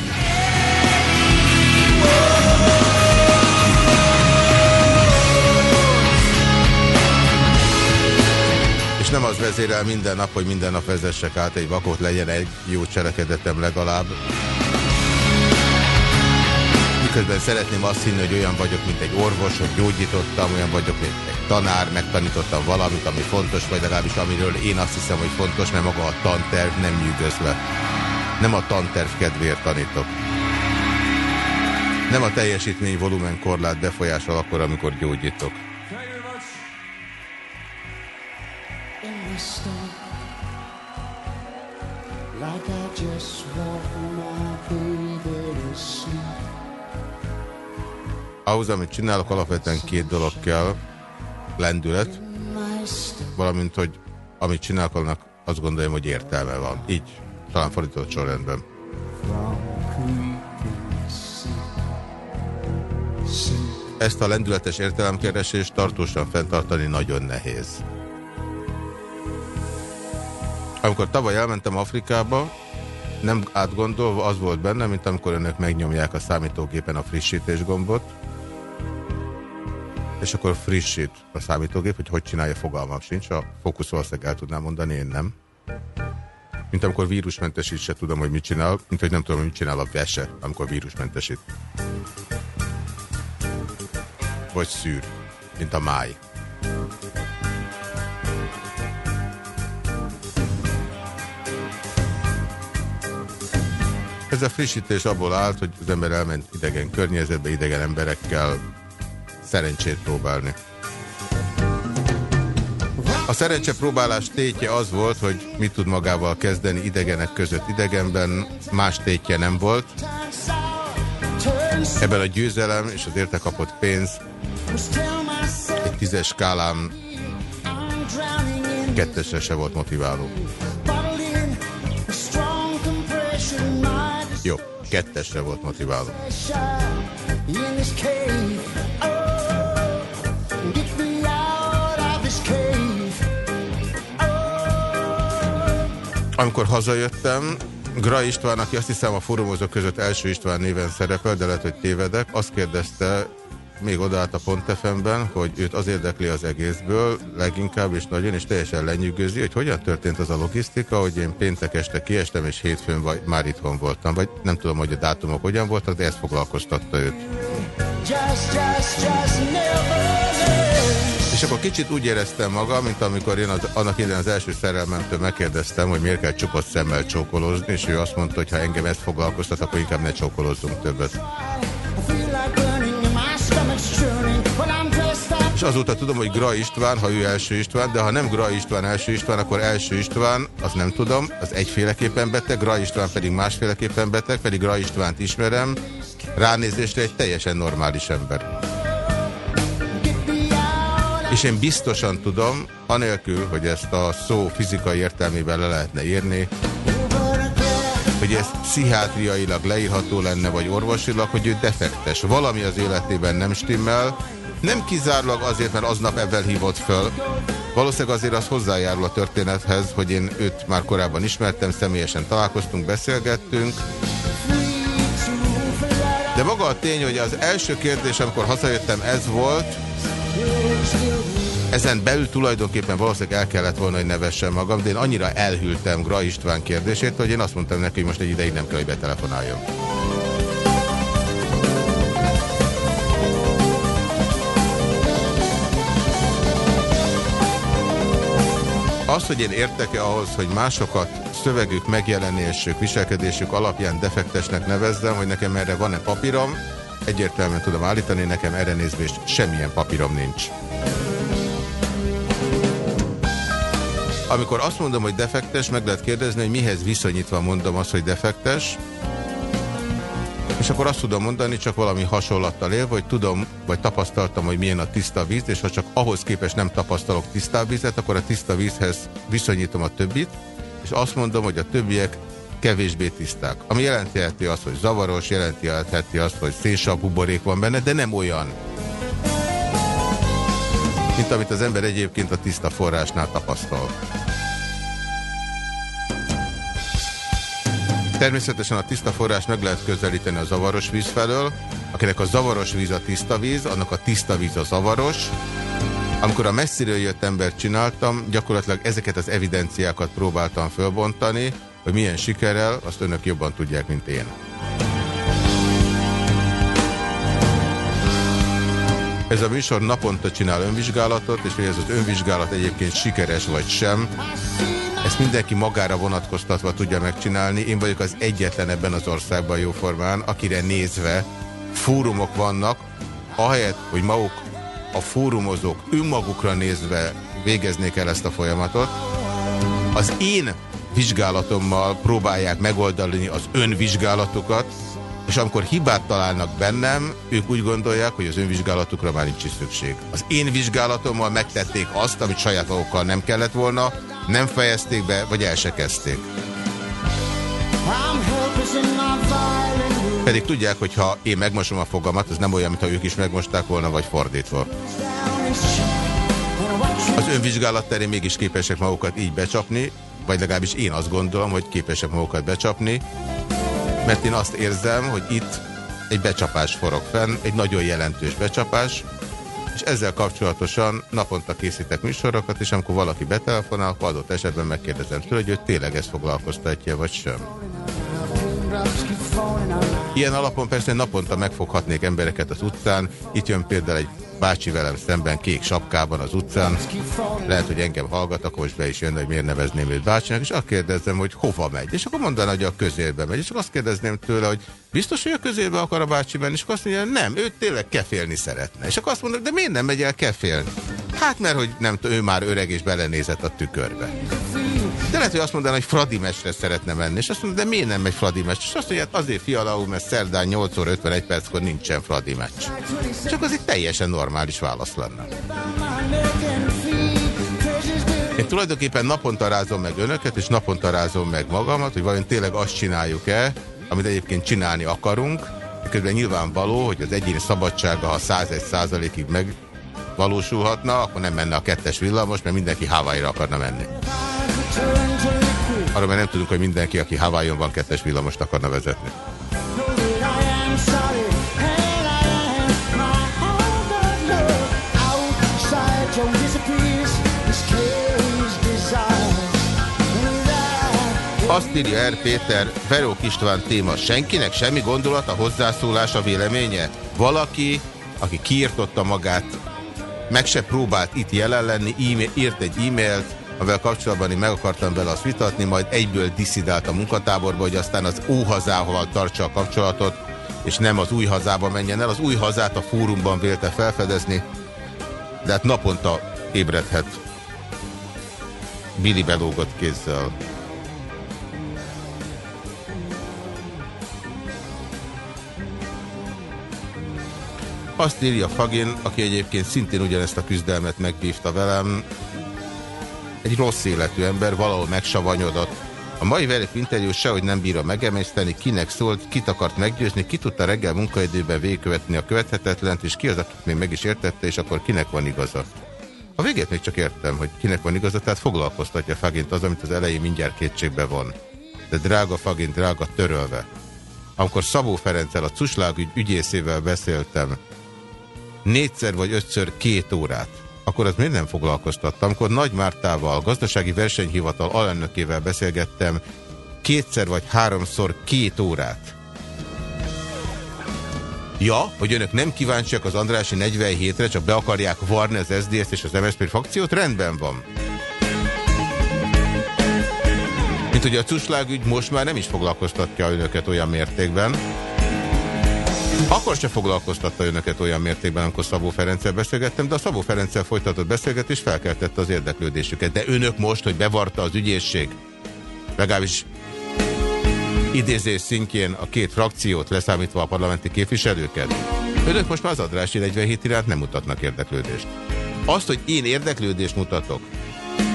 És nem az vezérel minden nap, hogy minden nap vezessek át egy vakot, legyen egy jó cselekedetem legalább. Miközben szeretném azt hinni, hogy olyan vagyok, mint egy orvos, hogy gyógyítottam, olyan vagyok, mint egy tanár, megtanítottam valamit, ami fontos, vagy legalábbis amiről én azt hiszem, hogy fontos, mert maga a tanterv nem nyűgöz le. Nem a tanterv kedvéért tanítok. Nem a teljesítmény volumen korlát befolyásol akkor, amikor gyógyítok. Like I just want my baby to. Ahhoz, amit csinálok, alapvetően két dolog kell. Lendület, valamint, hogy amit csinálok, annak azt gondolom, hogy értelme van. Így, talán fordított sorrendben. Ezt a lendületes értelemkeresést tartósan fenntartani nagyon nehéz. Amikor tavaly elmentem Afrikába, nem átgondolva az volt benne, mint amikor önök megnyomják a számítógépen a frissítés gombot, és akkor frissít a számítógép, hogy hogy csinálja, fogalmam sincs. A fókusz valószínűleg el tudnám mondani, én nem. Mint amikor vírusmentesít, se tudom, hogy mit csinál, mint hogy nem tudom, hogy mit csinál a vese, amikor vírusmentesít. Vagy szűr, mint a máj. Ez a frissítés abból állt, hogy az ember elment idegen környezetbe, idegen emberekkel szerencsét próbálni. A szerencsepróbálás tétje az volt, hogy mit tud magával kezdeni idegenek között idegenben, más tétje nem volt. Ebben a győzelem és az érte kapott pénz egy tízes skálán kettesre se volt motiváló. Jó, kettesre volt motiváló. Amikor hazajöttem, Gra István, aki azt hiszem a fórumozók között első István néven szerepel, de lehet, hogy tévedek, azt kérdezte, még odaállt a Pont FM-ben, hogy őt az érdekli az egészből, leginkább és nagyon, és teljesen lenyűgözi, hogy hogyan történt az a logisztika, hogy én péntek este kiestem, és hétfőn vagy, már itthon voltam. Vagy nem tudom, hogy a dátumok hogyan voltak, de ez foglalkoztatta őt. Just, just, just never. És akkor kicsit úgy éreztem magam, mint amikor én az, annak idején az első szerelmemtől megkérdeztem, hogy miért kell csukott szemmel csókolózni, és ő azt mondta, hogy ha engem ezt foglalkoztat, akkor inkább ne csókolózzunk többet. És azóta tudom, hogy Gra István, ha ő első István, de ha nem Gra István első István, akkor első István, azt nem tudom, az egyféleképpen beteg, Gra István pedig másféleképpen beteg, pedig Gra Istvánt ismerem, ránézésre egy teljesen normális ember. És én biztosan tudom, anélkül, hogy ezt a szó fizikai értelmében le lehetne írni, hogy ez pszichiátriailag leírható lenne, vagy orvosilag, hogy ő defektes. Valami az életében nem stimmel, nem kizárólag azért, mert aznap ebben hívott föl. Valószínűleg azért az hozzájárul a történethez, hogy én őt már korábban ismertem, személyesen találkoztunk, beszélgettünk. De maga a tény, hogy az első kérdés, amikor hazajöttem, ez volt, ezen belül tulajdonképpen valószínűleg el kellett volna, hogy nevessem magam, de én annyira elhűltem Gra István kérdését, hogy én azt mondtam neki, hogy most egy ideig nem kell, hogy betelefonáljon. Az, hogy én értek-e ahhoz, hogy másokat szövegük, megjelenésük, viselkedésük alapján defektesnek nevezzem, hogy nekem erre van-e papírom, egyértelműen tudom állítani, nekem erre nézvést semmilyen papírom nincs. Amikor azt mondom, hogy defektes, meg lehet kérdezni, hogy mihez viszonyítva mondom azt, hogy defektes, és akkor azt tudom mondani, csak valami hasonlattal él, hogy tudom, vagy tapasztaltam, hogy milyen a tiszta víz, és ha csak ahhoz képest nem tapasztalok tiszta vízet, akkor a tiszta vízhez viszonyítom a többit, és azt mondom, hogy a többiek kevésbé tiszták. Ami jelenti azt, hogy zavaros, jelenti azt, hogy szénsav buborék van benne, de nem olyan, mint amit az ember egyébként a tiszta forrásnál tapasztal. Természetesen a tiszta forrás meg lehet közelíteni a zavaros víz felől. Akinek a zavaros víz a tiszta víz, annak a tiszta víz a zavaros. Amikor a messziről jött embert csináltam, gyakorlatilag ezeket az evidenciákat próbáltam fölbontani, hogy milyen sikerrel, azt önök jobban tudják, mint én. Ez a műsor naponta csinál önvizsgálatot, és hogy ez az önvizsgálat egyébként sikeres vagy sem, ezt mindenki magára vonatkoztatva tudja megcsinálni. Én vagyok az egyetlen ebben az országban jóformán, akire nézve fórumok vannak, ahelyett, hogy maguk a fórumozók önmagukra nézve végeznék el ezt a folyamatot. Az én vizsgálatommal próbálják megoldani az önvizsgálatokat, és amikor hibát találnak bennem, ők úgy gondolják, hogy az önvizsgálatukra már nincs szükség. Az én vizsgálatommal megtették azt, amit saját magukkal nem kellett volna, nem fejezték be, vagy el se kezdték. Pedig tudják, hogy ha én megmosom a fogamat, az nem olyan, mintha ők is megmosták volna, vagy fordítva. Az önvizsgálat terén mégis képesek magukat így becsapni, vagy legalábbis én azt gondolom, hogy képesek magukat becsapni, mert én azt érzem, hogy itt egy becsapás forog fenn, egy nagyon jelentős becsapás, és ezzel kapcsolatosan naponta készítek műsorokat, és amikor valaki betelefonál, akkor adott esetben megkérdezem tőle, hogy ő tényleg ezt foglalkoztatja, vagy sem. Ilyen alapon persze naponta megfoghatnék embereket az utcán. Itt jön például egy bácsi velem szemben kék sapkában az utcán. Lehet, hogy engem hallgat, akkor most be is jön, hogy miért nevezném őt bácsinak, és azt kérdezem, hogy hova megy. És akkor mondaná, hogy a közérbe megy. És akkor azt kérdezném tőle, hogy biztos, hogy a közérbe akar a bácsi menni, és akkor azt mondja, nem, ő tényleg kefélni szeretne. És akkor azt mondom, de miért nem megy el kefélni? Hát mert, hogy nem ő már öreg és belenézett a tükörbe. De lehet, hogy azt mondaná, hogy Fradi mestre szeretne menni, és azt mondja, de miért nem megy Fradi meccs? És azt mondja, hát azért fialalul, mert szerdán 8 óra 51 perckor nincsen Fradi meccs. Csak az egy teljesen normális válasz lenne. Én tulajdonképpen naponta rázom meg önöket, és naponta rázom meg magamat, hogy vajon tényleg azt csináljuk-e, amit egyébként csinálni akarunk, közben nyilvánvaló, hogy az egyéni szabadsága, ha 101 százalékig megvalósulhatna, akkor nem menne a kettes villamos, mert mindenki Hawaii-ra akarna menni. Arra már nem tudunk, hogy mindenki, aki Hawaii-on van, kettes villamost akarna vezetni. Azt írja R. Péter, Verók István téma. Senkinek semmi gondolata, hozzászólása, véleménye? Valaki, aki kiirtotta magát, meg se próbált itt jelen lenni, írt egy e-mailt, amivel kapcsolatban én meg akartam vele azt vitatni, majd egyből diszidált a munkatáborba, hogy aztán az óhazával tartsa a kapcsolatot, és nem az új hazába menjen el. Az új hazát a fórumban vélte felfedezni, de hát naponta ébredhet Billy belógott kézzel. Azt írja Fagin, aki egyébként szintén ugyanezt a küzdelmet megvívta velem, egy rossz életű ember, valahol megsavanyodott. A mai velük interjú sehogy nem bírja megemészteni, kinek szólt, kit akart meggyőzni, ki tudta reggel munkaidőben végigkövetni a követhetetlent, és ki az, akit még meg is értette, és akkor kinek van igaza. A végét még csak értem, hogy kinek van igaza, tehát foglalkoztatja Fagint az, amit az elején mindjárt kétségbe van. De drága Fagint, drága törölve. Amikor Szabó Ferenccel a Cuslágügy ügyészével beszéltem, négyszer vagy ötször két órát, akkor az miért nem foglalkoztattam? Amikor Nagy Mártával, gazdasági versenyhivatal alelnökével beszélgettem kétszer vagy háromszor két órát. Ja, hogy önök nem kíváncsiak az Andrási 47-re, csak be akarják varni az SZDSZ és az MSZP frakciót, rendben van. Mint hogy a cuslágügy most már nem is foglalkoztatja önöket olyan mértékben. Akkor se foglalkoztatta önöket olyan mértékben, amikor Szabó Ferenccel beszélgettem, de a Szabó Ferenccel folytatott beszélgetés felkeltette az érdeklődésüket. De önök most, hogy bevarta az ügyészség, legalábbis idézés szintjén a két frakciót, leszámítva a parlamenti képviselőket, önök most már az adrási 47 iránt nem mutatnak érdeklődést. Azt, hogy én érdeklődést mutatok,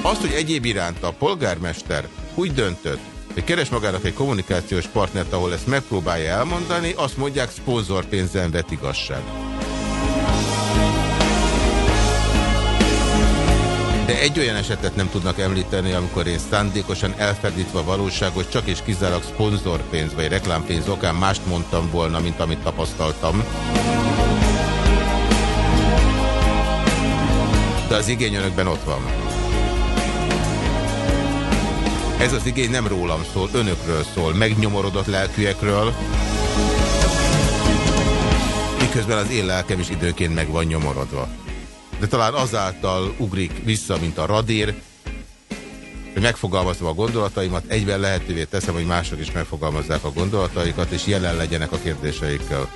azt, hogy egyéb iránt a polgármester úgy döntött, hogy keres magának egy kommunikációs partnert, ahol ezt megpróbálja elmondani, azt mondják, szponzorpénzen vet igazság. De egy olyan esetet nem tudnak említeni, amikor én szándékosan elfedítve a valóságot, csak és kizárólag szponzorpénz vagy reklámpénz okán mást mondtam volna, mint amit tapasztaltam. De az igény önökben ott van. Ez az igény nem rólam szól, önökről szól, megnyomorodott lelkűekről, miközben az én lelkem is időként meg van nyomorodva. De talán azáltal ugrik vissza, mint a radír, hogy megfogalmazom a gondolataimat, egyben lehetővé teszem, hogy mások is megfogalmazzák a gondolataikat, és jelen legyenek a kérdéseikkel.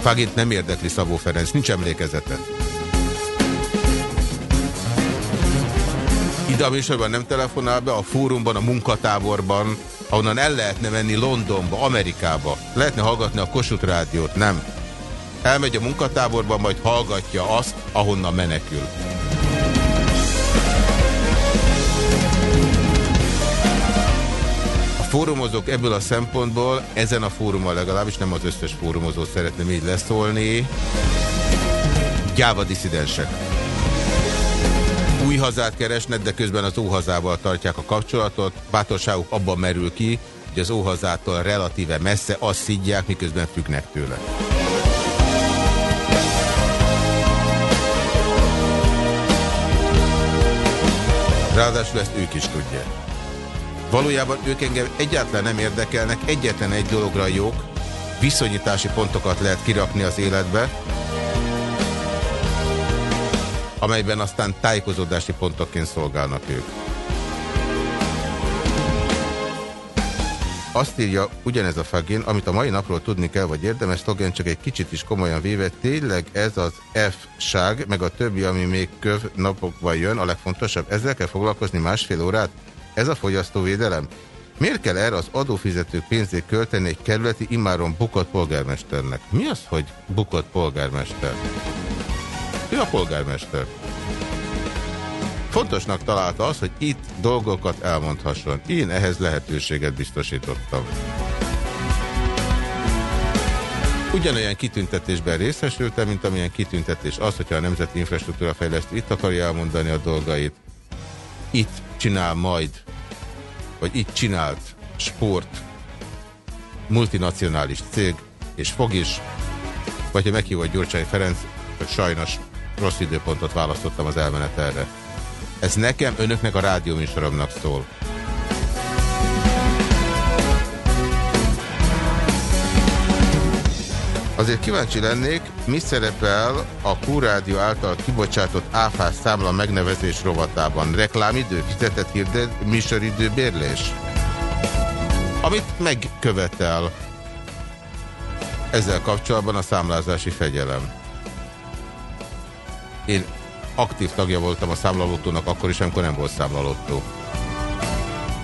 Fagint nem érdekli Szabó Ferenc, nincs emlékezete. Ide a műsorban nem telefonál be, a fórumban, a munkatáborban, ahonnan el lehetne menni Londonba, Amerikába. Lehetne hallgatni a Kossuth rádiót, nem. Elmegy a munkatáborba, majd hallgatja azt, ahonnan menekül. A fórumozók ebből a szempontból, ezen a fórumon legalábbis, nem az összes fórumozó szeretném így leszólni, gyáva diszidensek új hazát keresnek, de közben az óhazával tartják a kapcsolatot. Bátorságuk abban merül ki, hogy az óhazától relatíve messze azt szidják, miközben függnek tőle. Ráadásul ezt ők is tudják. Valójában ők engem egyáltalán nem érdekelnek, egyetlen egy dologra jók, viszonyítási pontokat lehet kirakni az életbe, amelyben aztán tájékozódási pontokként szolgálnak ők. Azt írja ugyanez a Fagin, amit a mai napról tudni kell, vagy érdemes, szlogen csak egy kicsit is komolyan véve, tényleg ez az F-ság, meg a többi, ami még köv napokban jön, a legfontosabb. Ezzel kell foglalkozni másfél órát? Ez a fogyasztóvédelem? Miért kell erre az adófizetők pénzét költeni egy kerületi immáron bukott polgármesternek? Mi az, hogy bukott polgármester? Ő a polgármester. Fontosnak találta az, hogy itt dolgokat elmondhasson. Én ehhez lehetőséget biztosítottam. Ugyanolyan kitüntetésben részesültem, mint amilyen kitüntetés az, hogyha a Nemzeti Infrastruktúra Fejlesztő itt akarja elmondani a dolgait. Itt csinál majd, vagy itt csinált sport, multinacionális cég, és fog is, vagy ha meghívott Gyurcsány Ferenc, hogy sajnos rossz időpontot választottam az elmenet erre. Ez nekem, önöknek a rádióműsoromnak szól. Azért kíváncsi lennék, mi szerepel a Q-rádió által kibocsátott áfás számla megnevezés rovatában. Reklámidő, fizetett hirdet, műsoridő, bérlés? Amit megkövetel ezzel kapcsolatban a számlázási fegyelem. Én aktív tagja voltam a számlalotónak akkor is, amikor nem volt számlalottó.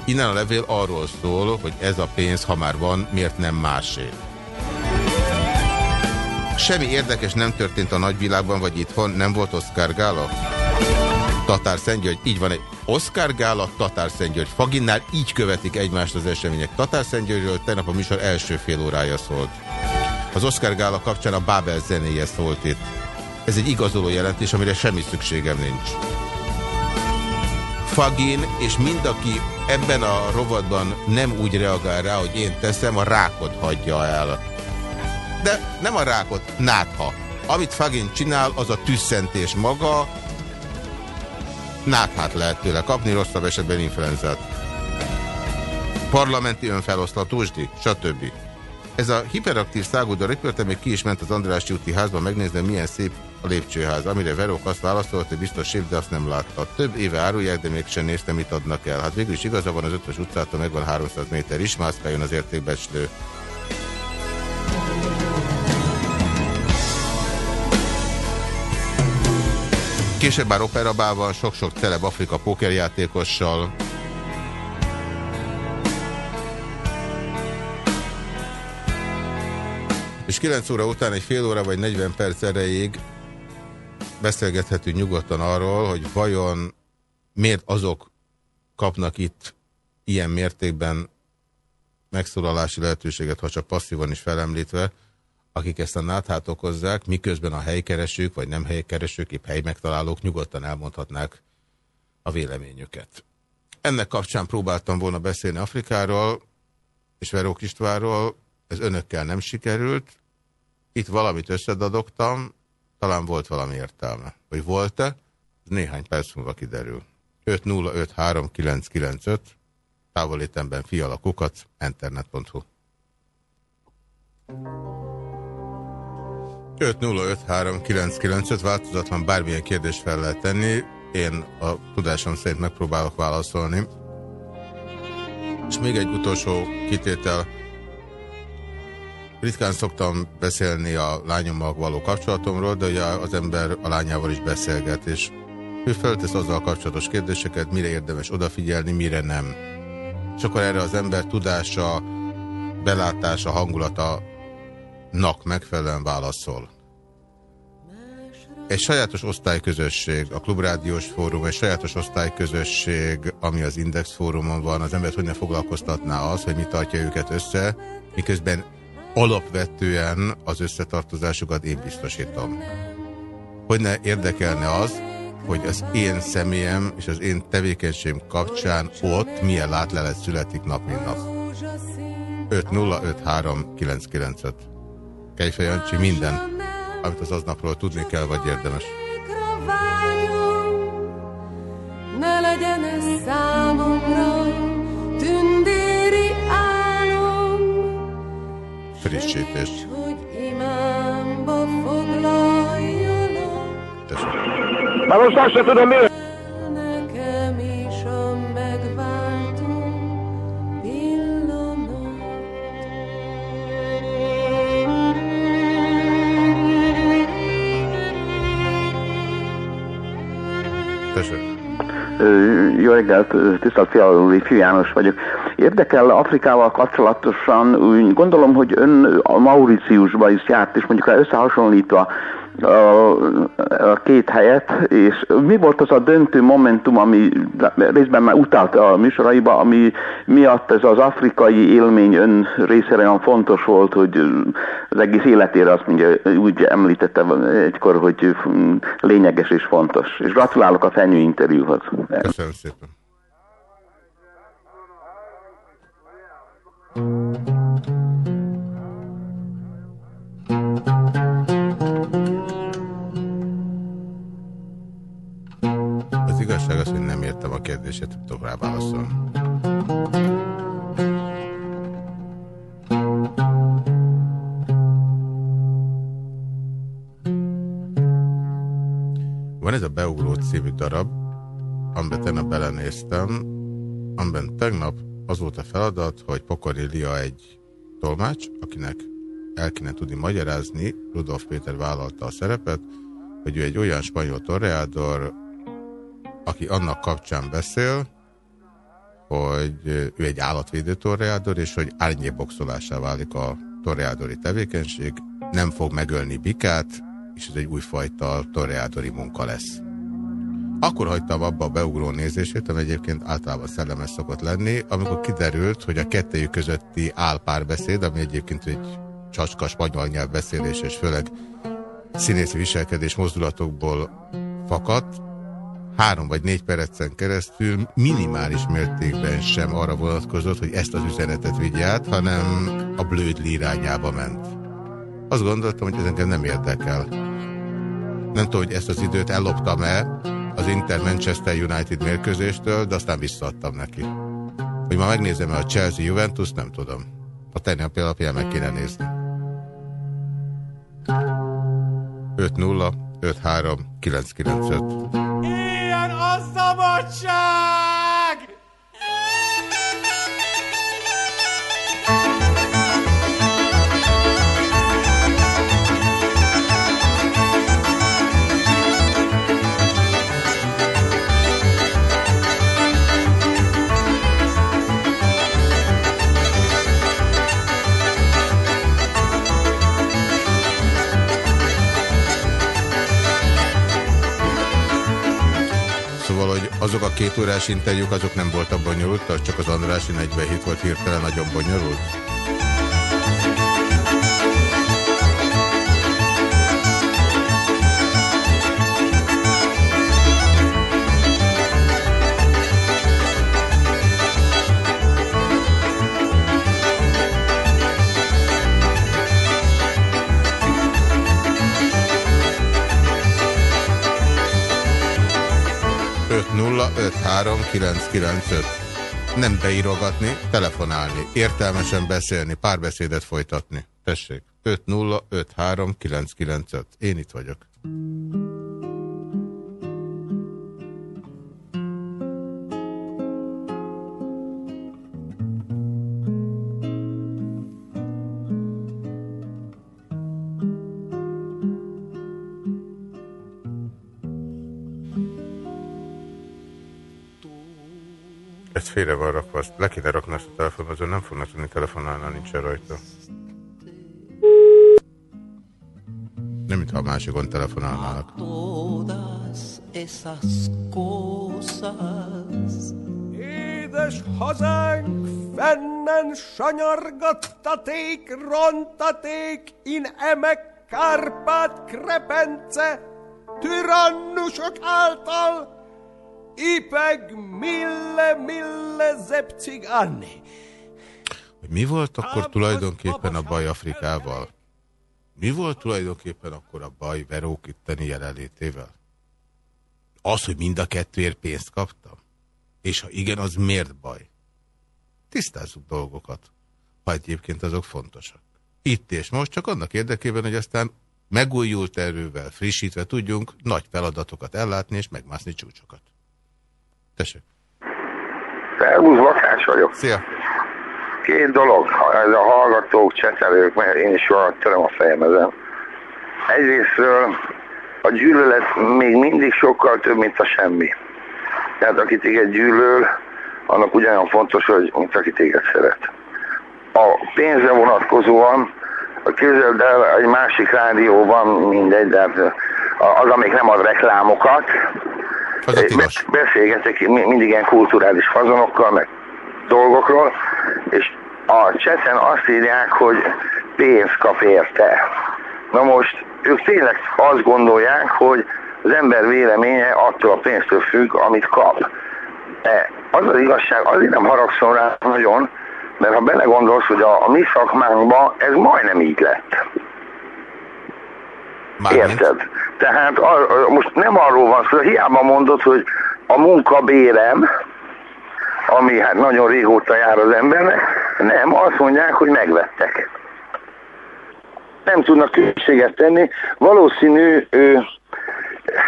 Innen a levél arról szól, hogy ez a pénz, ha már van, miért nem másé. Semmi érdekes nem történt a nagyvilágban, vagy itthon, nem volt Oscar Gála? Tatár Szentgyörgy, így van egy Oscar Gála, Tatár Szentgyörgy. Faginnál így követik egymást az események. Tatár Szentgyörgyről tegnap a műsor első fél órája szólt. Az Oscar Gála kapcsán a Bábel zenéje szólt itt. Ez egy igazoló jelentés, amire semmi szükségem nincs. Fagin és mind, aki ebben a rovatban nem úgy reagál rá, hogy én teszem, a rákot hagyja el. De nem a rákot, nátha. Amit Fagin csinál, az a tüsszentés maga, náthát lehet tőle kapni, rosszabb esetben influenzát. Parlamenti önfeloszlatósdi, stb. Ez a hiperaktív szágúda ripörte még ki is ment az András úti házba megnézni, milyen szép a lépcsőház. Amire Verók azt válaszolta, hogy biztos sép, de azt nem látta. Több éve árulják, de még sem mit adnak el. Hát végül is igaza van, az ötös utcától megvan 300 méter is, mászkáljon az értékbecslő. Később már operabával, sok-sok celeb Afrika pókerjátékossal, és 9 óra után egy fél óra vagy 40 perc erejéig beszélgethetünk nyugodtan arról, hogy vajon miért azok kapnak itt ilyen mértékben megszólalási lehetőséget, ha csak passzívan is felemlítve, akik ezt a náthát okozzák, miközben a helykeresők, vagy nem helykeresők, épp helymegtalálók nyugodtan elmondhatnák a véleményüket. Ennek kapcsán próbáltam volna beszélni Afrikáról és Verók Istvánról, ez önökkel nem sikerült. Itt valamit összedadogtam, talán volt valami értelme. Hogy volt-e? Néhány perc múlva kiderül. 5053995 távolétemben fialakukat internet.hu 5053995 változatlan bármilyen kérdést fel lehet tenni. Én a tudásom szerint megpróbálok válaszolni. És még egy utolsó kitétel. Ritkán szoktam beszélni a lányommal való kapcsolatomról, de ugye az ember a lányával is beszélget, és ő feltesz azzal kapcsolatos kérdéseket, mire érdemes odafigyelni, mire nem. És akkor erre az ember tudása, belátása, hangulata nak megfelelően válaszol. Egy sajátos osztályközösség, a Klubrádiós Fórum, egy sajátos osztályközösség, ami az Index Fórumon van, az embert hogy ne foglalkoztatná az, hogy mi tartja őket össze, miközben alapvetően az összetartozásukat én biztosítom. Hogy ne érdekelne az, hogy az én személyem és az én tevékenységem kapcsán ott milyen látlelet születik nap, mint nap. 5053 995 Kejfej Jancsi minden, amit az aznapról tudni kell, vagy érdemes. Ne legyen ez számomra tündéri Frissítés. Már most azt se tudom, mi Jó reggelt, ö, tisztelt Fialói Fiú János vagyok. Érdekel Afrikával kapcsolatosan, úgy gondolom, hogy ön a Mauritiusba is járt, és mondjuk összehasonlítva a, a két helyet, és mi volt az a döntő momentum, ami részben már utalt a műsoraiba, ami miatt ez az afrikai élmény ön részére olyan fontos volt, hogy az egész életére azt mondja, úgy említette egykor, hogy lényeges és fontos. És gratulálok a fenyő interjúhoz. Köszönöm szépen. Az igazság az, hogy nem értem a kérdését, nem tudok. Van ez a Beugró című darab, amiben tegnap belenéztem, amiben tegnap az volt a feladat, hogy Pokori Lia egy tolmács, akinek el kéne tudni magyarázni, Rudolf Péter vállalta a szerepet, hogy ő egy olyan spanyol torreador, aki annak kapcsán beszél, hogy ő egy állatvédő torreador, és hogy árnyéboxolásá válik a torreadori tevékenység, nem fog megölni bikát, és ez egy újfajta torreadori munka lesz. Akkor hagytam abba a beugró nézését, ami egyébként általában szellemes szokott lenni, amikor kiderült, hogy a kettőjük közötti álpárbeszéd, ami egyébként egy csacska spanyol nyelvbeszélés, és főleg színészi viselkedés mozdulatokból fakadt, három vagy négy percen keresztül minimális mértékben sem arra vonatkozott, hogy ezt az üzenetet vigye át, hanem a blőd irányába ment. Azt gondoltam, hogy ez engem nem érdekel. Nem tudom, hogy ezt az időt elloptam-e az Inter Manchester United mérkőzéstől, de aztán visszaadtam neki. Hogy ma megnézem-e a Chelsea Juventus, nem tudom. A tegnapi alapján meg kéne nézni. 5-0, 5-3, 9-9-5. Ilyen a azok a két órás interjúk, azok nem voltak bonyolultak, csak az Andrási 47 volt hirtelen nagyon bonyolult? 0999 Nem beírogatni, telefonálni, értelmesen beszélni, párbeszédet folytatni. Tessék, 5053995. Én itt vagyok. Ez félre van rakva, azt le kéne rakni azt a telefon, azon nem fognak tudni telefonálni, ha nincsen rajta. Nem, mintha a másikon telefonálnának. Édes hazánk fennen sanyargattaték, rontaték, in emek Kárpát krepence, tyrannusok által, ipeg mille mille zepcig anni. Mi volt akkor tulajdonképpen a baj Afrikával? Mi volt tulajdonképpen akkor a baj Verók itteni jelenlétével? Az, hogy mind a kettőért pénzt kaptam? És ha igen, az miért baj? Tisztázzuk dolgokat, ha egyébként azok fontosak. Itt és most csak annak érdekében, hogy aztán megújult erővel, frissítve tudjunk nagy feladatokat ellátni és megmászni csúcsokat. Tessék. Szervusz, Vakás vagyok. Szia. Két dolog, ez a hallgatók, csetelők, mert én is valahogy töröm a fejem ezen. Egyrésztről a gyűlölet még mindig sokkal több, mint a semmi. Tehát aki téged gyűlöl, annak ugyanolyan fontos, hogy, mint aki téged szeret. A pénzre vonatkozóan, képzeld el, egy másik rádióban, mindegy, de hát az, amelyik nem ad reklámokat, Be- beszélgetek mi- mindig ilyen kulturális fazonokkal, meg dolgokról, és a cseten azt írják, hogy pénzt kap érte. Na most ők tényleg azt gondolják, hogy az ember véleménye attól a pénztől függ, amit kap. De az az igazság, azért nem haragszom rá nagyon, mert ha belegondolsz, hogy a, a mi szakmánkban ez majdnem így lett. Érted? Tehát most nem arról van szó, hiába mondod, hogy a munkabérem, ami hát nagyon régóta jár az embernek, nem, azt mondják, hogy megvettek. Nem tudnak különbséget tenni. Valószínű, ő,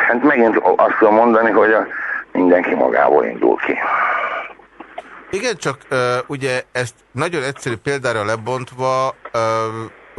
hát megint azt tudom mondani, hogy a, mindenki magából indul ki. Igen, csak uh, ugye ezt nagyon egyszerű példára lebontva, uh,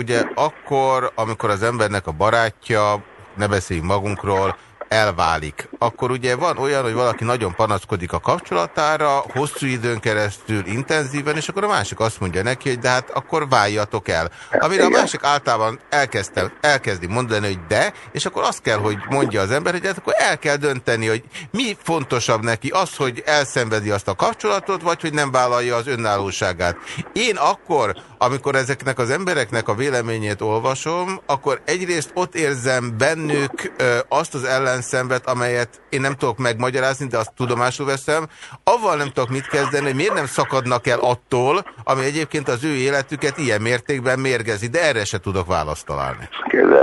ugye akkor, amikor az embernek a barátja, ne beszéljünk magunkról, elválik, akkor ugye van olyan, hogy valaki nagyon panaszkodik a kapcsolatára, hosszú időn keresztül, intenzíven, és akkor a másik azt mondja neki, hogy de hát akkor váljatok el. Amire a másik általában elkezdte, elkezdi mondani, hogy de, és akkor azt kell, hogy mondja az ember, hogy hát akkor el kell dönteni, hogy mi fontosabb neki, az, hogy elszenvedi azt a kapcsolatot, vagy hogy nem vállalja az önállóságát. Én akkor, amikor ezeknek az embereknek a véleményét olvasom, akkor egyrészt ott érzem bennük ö, azt az ellenszenvet, amelyet én nem tudok megmagyarázni, de azt tudomásul veszem. Avval nem tudok mit kezdeni, hogy miért nem szakadnak el attól, ami egyébként az ő életüket ilyen mértékben mérgezi, de erre se tudok választ találni.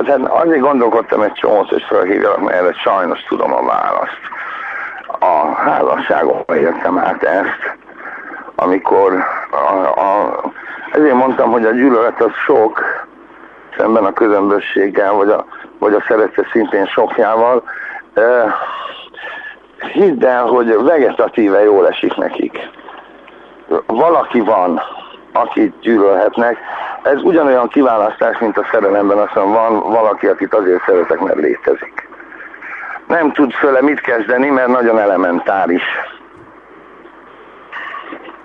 Hát azért gondolkodtam egy csomót, hogy felhívjalak, mert erre sajnos tudom a választ. A házasságomban értem át ezt, amikor a, a, ezért mondtam, hogy a gyűlölet az sok, szemben a közömbösséggel, vagy a, vagy a szeretet szintén sokjával. Hidd el, hogy vegetatíve jól esik nekik. Valaki van, akit gyűlölhetnek. Ez ugyanolyan kiválasztás, mint a szerelemben, azt mondom, van valaki, akit azért szeretek, mert létezik. Nem tud föle mit kezdeni, mert nagyon elementáris.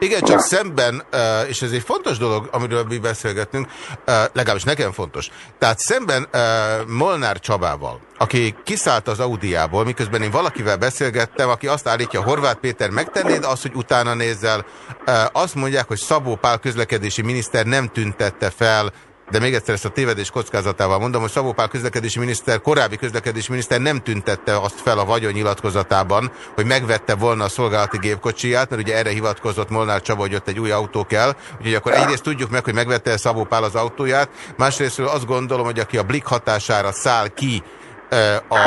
Igen, csak szemben, és ez egy fontos dolog, amiről mi beszélgetünk, legalábbis nekem fontos. Tehát szemben Molnár Csabával, aki kiszállt az Audiából, miközben én valakivel beszélgettem, aki azt állítja, Horváth Péter megtennéd azt, hogy utána nézzel. Azt mondják, hogy Szabó Pál közlekedési miniszter nem tüntette fel de még egyszer ezt a tévedés kockázatával mondom, hogy Szabó Pál közlekedési miniszter, korábbi közlekedési miniszter nem tüntette azt fel a vagyonnyilatkozatában, hogy megvette volna a szolgálati gépkocsiját, mert ugye erre hivatkozott Molnár Csaba, hogy ott egy új autó kell. Úgyhogy akkor egyrészt tudjuk meg, hogy megvette -e Szabó Pál az autóját, másrészt azt gondolom, hogy aki a blik hatására száll ki a,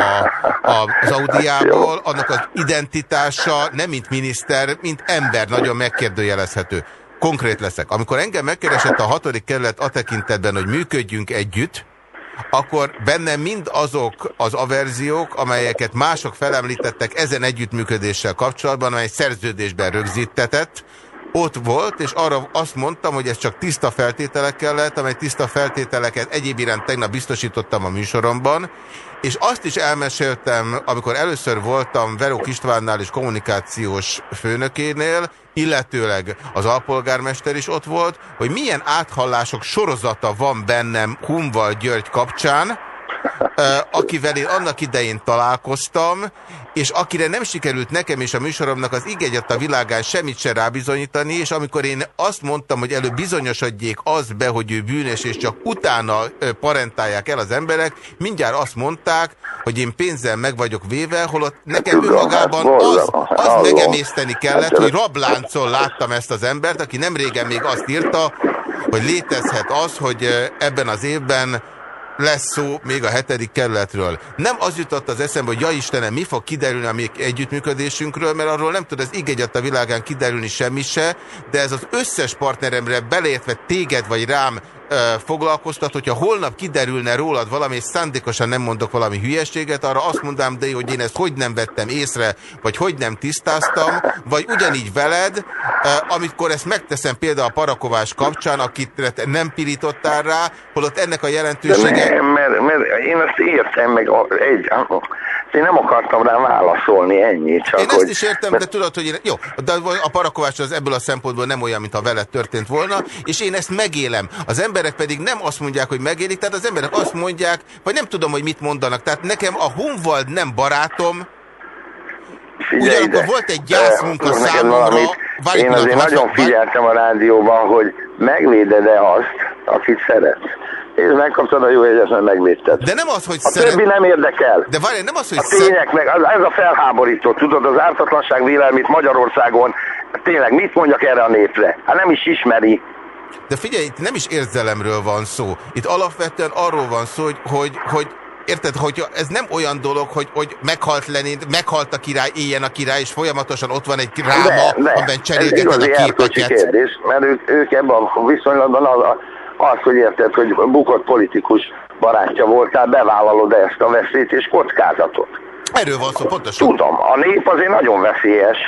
a, az Audiából, annak az identitása nem mint miniszter, mint ember nagyon megkérdőjelezhető. Konkrét leszek. Amikor engem megkeresett a hatodik kerület a tekintetben, hogy működjünk együtt, akkor bennem mind azok az averziók, amelyeket mások felemlítettek ezen együttműködéssel kapcsolatban, amely szerződésben rögzítetett, ott volt, és arra azt mondtam, hogy ez csak tiszta feltételekkel lehet, amely tiszta feltételeket egyéb iránt tegnap biztosítottam a műsoromban, és azt is elmeséltem, amikor először voltam Verok Istvánnál és kommunikációs főnökénél, illetőleg az alpolgármester is ott volt, hogy milyen áthallások sorozata van bennem Humval György kapcsán, akivel én annak idején találkoztam, és akire nem sikerült nekem és a műsoromnak az igényet a világán semmit se rábizonyítani, és amikor én azt mondtam, hogy előbb bizonyosodjék az be, hogy ő bűnös, és csak utána parentálják el az emberek, mindjárt azt mondták, hogy én pénzzel meg vagyok véve, holott nekem önmagában az, az megemészteni kellett, hogy rabláncon láttam ezt az embert, aki nem régen még azt írta, hogy létezhet az, hogy ebben az évben lesz szó még a hetedik kerületről. Nem az jutott az eszembe, hogy ja Istenem, mi fog kiderülni a mi együttműködésünkről, mert arról nem tud az igényet a világán kiderülni semmi se, de ez az összes partneremre beleértve téged vagy rám foglalkoztat, hogyha holnap kiderülne rólad valami, és szándékosan nem mondok valami hülyeséget, arra azt mondám, de hogy én ezt hogy nem vettem észre, vagy hogy nem tisztáztam, vagy ugyanígy veled, amikor ezt megteszem például a parakovás kapcsán, akit nem pirítottál rá, holott ennek a jelentősége... De nem, mert, mert én ezt értem meg egy... Én nem akartam rá válaszolni, ennyi. Csak én hogy... ezt is értem, de tudod, hogy én... Jó, de a parakovás az ebből a szempontból nem olyan, mint a veled történt volna, és én ezt megélem. Az emberek pedig nem azt mondják, hogy megélik, tehát az emberek azt mondják, vagy nem tudom, hogy mit mondanak. Tehát nekem a Hunvald nem barátom, Figyelj Ugyanakkor ide. volt egy gyászmunka számomra... Én azért nagyon figyeltem a rádióban, hogy megvéded-e azt, akit szeretsz megkaptad a jó jegyet, mert megvédted. De nem az, hogy A szeret... többi nem érdekel. De várj, nem az, hogy A tények meg, ez a felháborító, tudod, az ártatlanság vélelmét Magyarországon, tényleg mit mondjak erre a népre? Hát nem is ismeri. De figyelj, itt nem is érzelemről van szó. Itt alapvetően arról van szó, hogy, hogy, hogy Érted, hogy ez nem olyan dolog, hogy, hogy meghalt Lenin, meghalt a király, éljen a király, és folyamatosan ott van egy ráma, de, de. amiben cserélgeted a képeket. kérdés, mert ők, ők ebben a viszonylatban az, az, hogy érted, hogy bukott politikus barátja voltál, bevállalod -e ezt a veszélyt és kockázatot. Erről van szó, pontosan. Tudom, a nép azért nagyon veszélyes.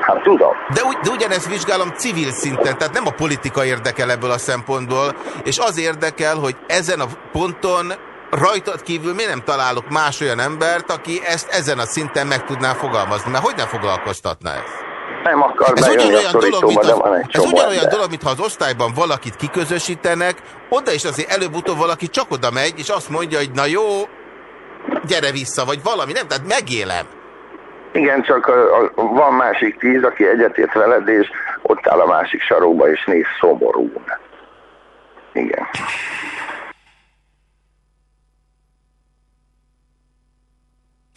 Hát tudom. De, ugy, de ugyanezt vizsgálom civil szinten, tehát nem a politika érdekel ebből a szempontból, és az érdekel, hogy ezen a ponton rajtad kívül miért nem találok más olyan embert, aki ezt ezen a szinten meg tudná fogalmazni, mert hogy nem foglalkoztatna ezt? Nem akar ez ugyanolyan dolog, mint az, ez ugyanolyan dolog, mintha az osztályban valakit kiközösítenek, oda is azért előbb-utóbb valaki csak oda megy, és azt mondja, hogy na jó, gyere vissza, vagy valami, nem? Tehát megélem. Igen, csak a, a, van másik tíz, aki egyetért veled, és ott áll a másik sarokba, és néz szomorúan. Igen.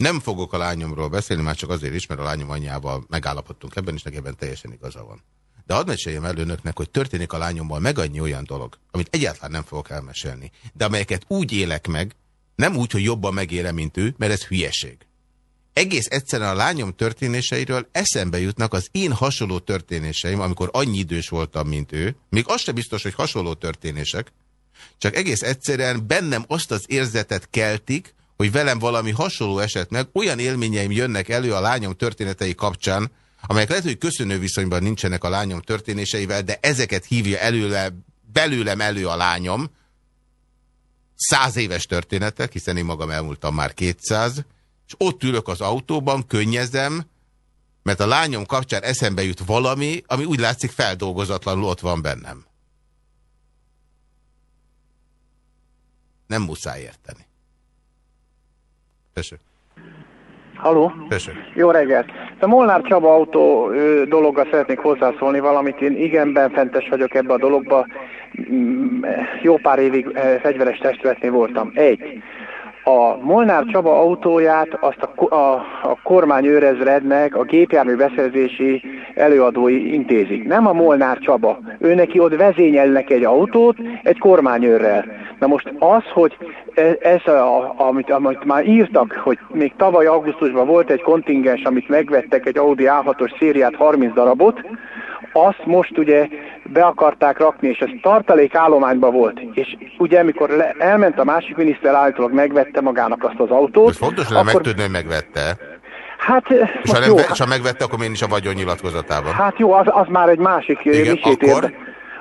Nem fogok a lányomról beszélni, már csak azért is, mert a lányom anyjával megállapodtunk ebben, és ebben teljesen igaza van. De hadd meséljem el önöknek, hogy történik a lányommal meg annyi olyan dolog, amit egyáltalán nem fogok elmesélni, de amelyeket úgy élek meg, nem úgy, hogy jobban megélem, mint ő, mert ez hülyeség egész egyszerűen a lányom történéseiről eszembe jutnak az én hasonló történéseim, amikor annyi idős voltam, mint ő. Még az sem biztos, hogy hasonló történések, csak egész egyszerűen bennem azt az érzetet keltik, hogy velem valami hasonló eset meg, olyan élményeim jönnek elő a lányom történetei kapcsán, amelyek lehet, hogy köszönő viszonyban nincsenek a lányom történéseivel, de ezeket hívja előle, belőlem elő a lányom. Száz éves történetek, hiszen én magam elmúltam már kétszáz, és ott ülök az autóban, könnyezem, Mert a lányom kapcsán eszembe jut valami, ami úgy látszik feldolgozatlanul ott van bennem. Nem muszáj érteni. Tessék. Haló? Tessék. Jó reggelt. A Molnár Csaba autó dologgal szeretnék hozzászólni valamit. Én igen benfentes vagyok ebbe a dologba. Mm, Jó pár évig fegyveres testületnél voltam. Egy. A Molnár Csaba autóját azt a, a, a kormány őrezrednek a gépjármű beszerzési előadói intézik. Nem a Molnár Csaba. Ő neki ott vezényelnek egy autót egy kormányőrrel. Na most az, hogy e- ez, a, amit, amit már írtak, hogy még tavaly augusztusban volt egy kontingens, amit megvettek egy Audi A6-os szériát 30 darabot, azt most ugye be akarták rakni, és ez tartalékállományban volt. És ugye amikor le, elment a másik miniszter, állítólag megvette magának azt az autót, Ez fontos, hogy akkor... megtudni, hogy megvette. hát, És ha, nem, jó, ve- és ha megvette, akkor én is a vagyonnyilatkozatában. Hát jó, az, az már egy másik Igen, Igen, misét akkor? érde.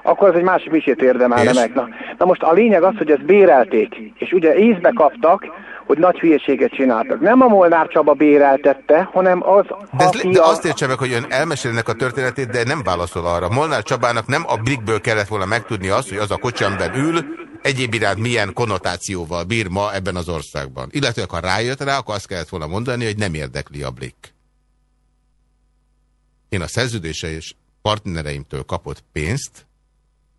Akkor az egy másik misét érdemelne És? meg. Na, na most a lényeg az, hogy ezt bérelték, és ugye észbe kaptak, hogy nagy hülyeséget csináltak. Nem a Molnár Csaba béreltette, hanem az, De, ez, de azt értse meg, hogy ön elmeséli ennek a történetét, de nem válaszol arra. Molnár Csabának nem a blikből kellett volna megtudni azt, hogy az a kocsi, amiben ül, egyéb iránt milyen konnotációval bír ma ebben az országban. Illetve, ha rájött rá, akkor azt kellett volna mondani, hogy nem érdekli a blik. Én a szerződése és partnereimtől kapott pénzt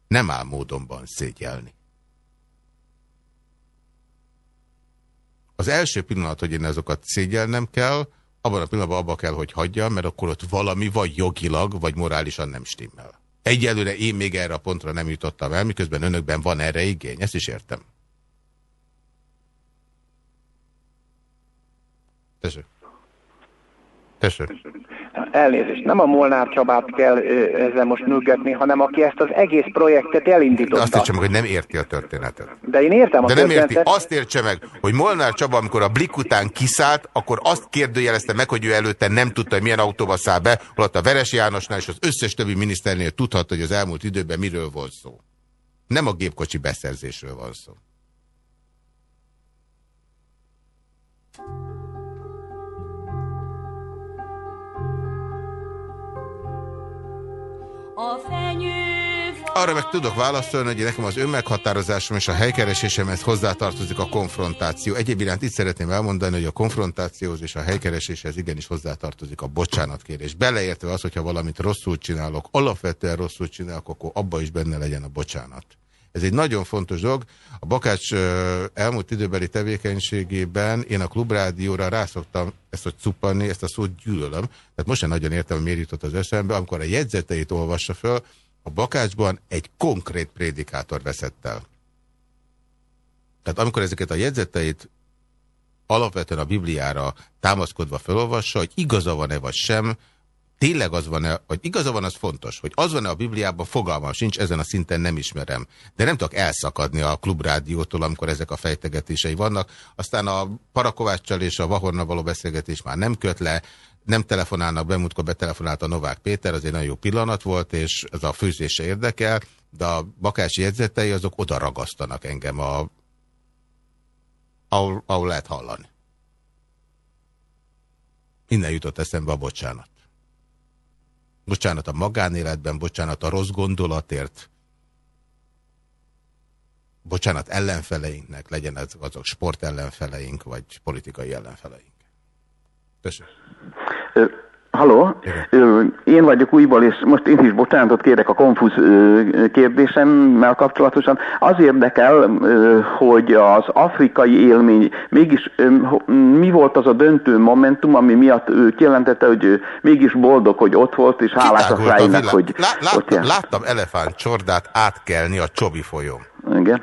nem áll módonban szégyelni. Az első pillanat, hogy én azokat szégyelnem kell, abban a pillanatban abba kell, hogy hagyjam, mert akkor ott valami vagy jogilag, vagy morálisan nem stimmel. Egyelőre én még erre a pontra nem jutottam el, miközben önökben van erre igény, ezt is értem. Tessék. Tessék. Elnézést, nem a Molnár Csabát kell ö, ezzel most nülgetni, hanem aki ezt az egész projektet elindította. azt értse meg, hogy nem érti a történetet. De én értem a De nem érti. történetet. Azt értse meg, hogy Molnár Csaba, amikor a Blik után kiszállt, akkor azt kérdőjelezte meg, hogy ő előtte nem tudta, hogy milyen autóba száll be, holott a Veres Jánosnál és az összes többi miniszternél tudhatta, hogy az elmúlt időben miről volt szó. Nem a gépkocsi beszerzésről van szó. Arra meg tudok válaszolni, hogy nekem az önmeghatározásom és a helykeresésemhez hozzátartozik a konfrontáció. Egyéb iránt itt szeretném elmondani, hogy a konfrontációhoz és a helykereséshez igenis hozzátartozik a bocsánatkérés. Beleértve az, hogyha valamit rosszul csinálok, alapvetően rosszul csinálok, akkor abba is benne legyen a bocsánat. Ez egy nagyon fontos dolog. A Bakács elmúlt időbeli tevékenységében én a klubrádióra rászoktam ezt, hogy cuppanni, ezt a szót gyűlölöm. Tehát most sem nagyon értem, hogy miért jutott az eszembe. Amikor a jegyzeteit olvassa föl, a Bakácsban egy konkrét prédikátor veszett el. Tehát amikor ezeket a jegyzeteit alapvetően a Bibliára támaszkodva felolvassa, hogy igaza van-e vagy sem, tényleg az van-e, hogy igaza van, az fontos, hogy az van-e a Bibliában, fogalmam sincs, ezen a szinten nem ismerem. De nem tudok elszakadni a klubrádiótól, amikor ezek a fejtegetései vannak. Aztán a Parakováccsal és a Vahorna való beszélgetés már nem köt le, nem telefonálnak be, múltkor betelefonált a Novák Péter, az egy nagyon jó pillanat volt, és ez a főzése érdekel, de a bakási jegyzetei azok oda ragasztanak engem, a, ahol, ahol lehet hallani. Innen jutott eszembe a bocsánat. Bocsánat a magánéletben, bocsánat a rossz gondolatért, bocsánat ellenfeleinknek, legyen ez azok sport ellenfeleink, vagy politikai ellenfeleink. Tessék. Ö, én vagyok újból, és most én is bocsánatot kérek a konfusz ö, kérdésemmel kapcsolatosan. Az érdekel, hogy az afrikai élmény, mégis mi volt az a döntő momentum, ami miatt ő kijelentette, hogy mégis boldog, hogy ott volt, és hálás a világ. hogy Lá, láttam, láttam elefánt csordát átkelni a Csobi folyón. Igen.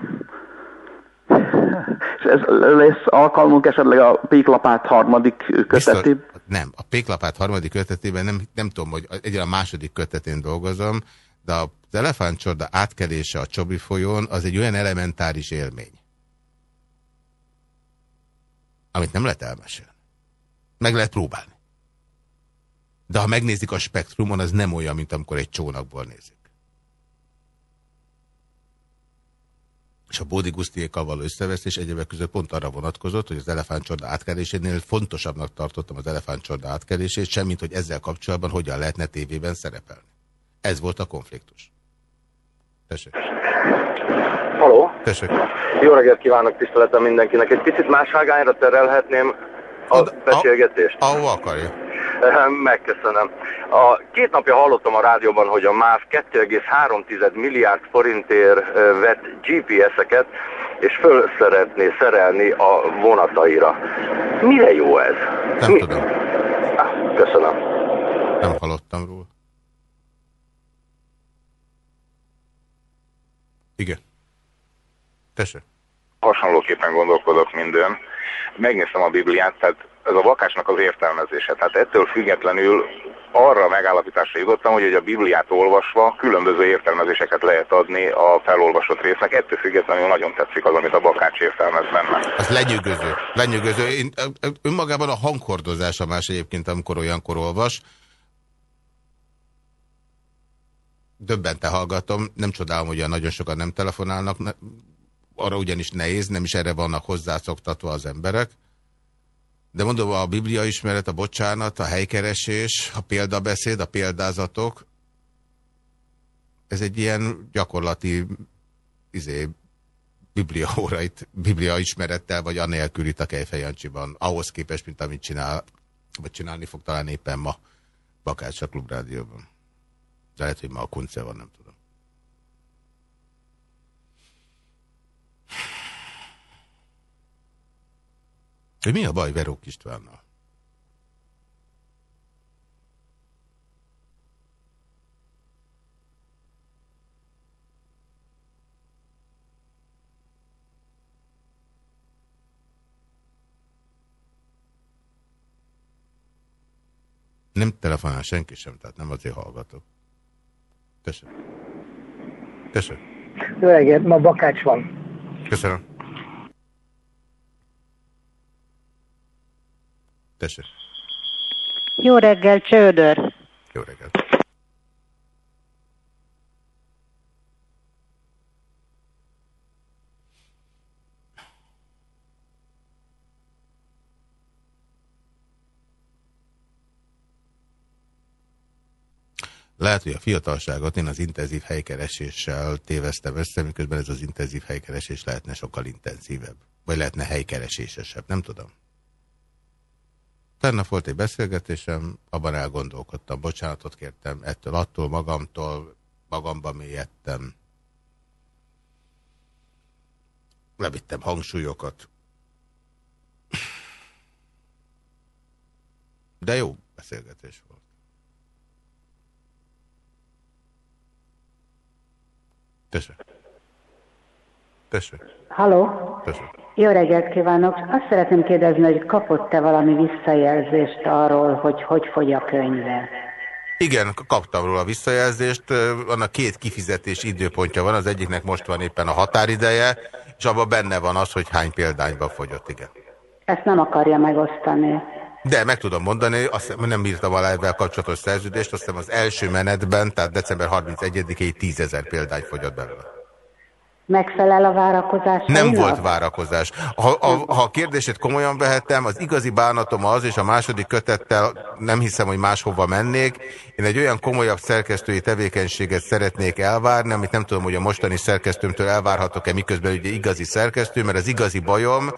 Ez lesz alkalmunk esetleg a péklapát harmadik kötetében? Nem, a Péklapát harmadik kötetében nem, nem tudom, hogy egyre a második kötetén dolgozom, de az elefántcsorda átkelése a Csobi folyón az egy olyan elementáris élmény, amit nem lehet elmesélni. Meg lehet próbálni. De ha megnézik a spektrumon, az nem olyan, mint amikor egy csónakból nézik. És a Bódi Gusztiékkal való összevesztés egyebek között pont arra vonatkozott, hogy az elefántcsorda átkerésénél fontosabbnak tartottam az elefántcsorda átkerését, semmint, hogy ezzel kapcsolatban hogyan lehetne tévében szerepelni. Ez volt a konfliktus. Tessék. Haló? Tessék. Jó reggelt kívánok, tiszteletem mindenkinek. Egy picit más vágányra terelhetném a beszélgetést? Ahova akarja. Megköszönöm. A két napja hallottam a rádióban, hogy a MÁV 2,3 milliárd forintért vett GPS-eket, és föl szeretné szerelni a vonataira. Mire jó ez? Nem Mi? tudom. Ah, Köszönöm. Nem hallottam róla. Igen. Tessék. hasonlóképpen gondolkodok minden. Megnéztem a Bibliát, tehát ez a vakásnak az értelmezése. Tehát ettől függetlenül arra a megállapításra jutottam, hogy a Bibliát olvasva különböző értelmezéseket lehet adni a felolvasott résznek. Ettől függetlenül nagyon tetszik az, amit a Bakács értelmez benne. Az lenyűgöző. Lenyűgöző. Én, önmagában a hanghordozása más egyébként, amikor olyankor olvas. Döbbente hallgatom, nem csodálom, hogy nagyon sokan nem telefonálnak, arra ugyanis nehéz, nem is erre vannak hozzászoktatva az emberek. De mondom, a biblia ismeret, a bocsánat, a helykeresés, a példabeszéd, a példázatok, ez egy ilyen gyakorlati izé, biblia órait, biblia ismerettel, vagy anélkül itt a Kejfejancsiban, ahhoz képest, mint amit csinál, vagy csinálni fog talán éppen ma Bakács a Klubrádióban. De lehet, hogy ma a kunce van, nem tudom. Hogy mi a baj Verók Istvánnal? Nem telefonál senki sem, tehát nem azért hallgatok. Tessék. Tessék. Jó reggelt, ma Bakács van. Köszönöm. Tessék. Jó reggel, Csődör. Jó reggelt. Lehet, hogy a fiatalságot én az intenzív helykereséssel téveztem össze, miközben ez az intenzív helykeresés lehetne sokkal intenzívebb. Vagy lehetne helykeresésesebb, nem tudom. Tegnap volt egy beszélgetésem, abban elgondolkodtam, bocsánatot kértem ettől, attól, magamtól, magamba mélyedtem. Levittem hangsúlyokat. De jó beszélgetés volt. Tessék. Tessék. Halló? Tessék. Jó reggelt kívánok! Azt szeretném kérdezni, hogy kapott-e valami visszajelzést arról, hogy hogy fogy a könyve? Igen, kaptam róla visszajelzést. Annak két kifizetés időpontja van, az egyiknek most van éppen a határideje, és abban benne van az, hogy hány példányban fogyott, igen. Ezt nem akarja megosztani. De meg tudom mondani, azt hiszem, nem írtam alá ezzel kapcsolatos szerződést, azt hiszem az első menetben, tehát december 31-ig 10 ezer példány fogyott belőle. Megfelel a várakozásainak? Nem volt várakozás. Ha, a, ha a kérdését komolyan vehettem, az igazi bánatom az, és a második kötettel nem hiszem, hogy máshova mennék. Én egy olyan komolyabb szerkesztői tevékenységet szeretnék elvárni, amit nem tudom, hogy a mostani szerkesztőmtől elvárhatok-e, miközben ugye igazi szerkesztő, mert az igazi bajom,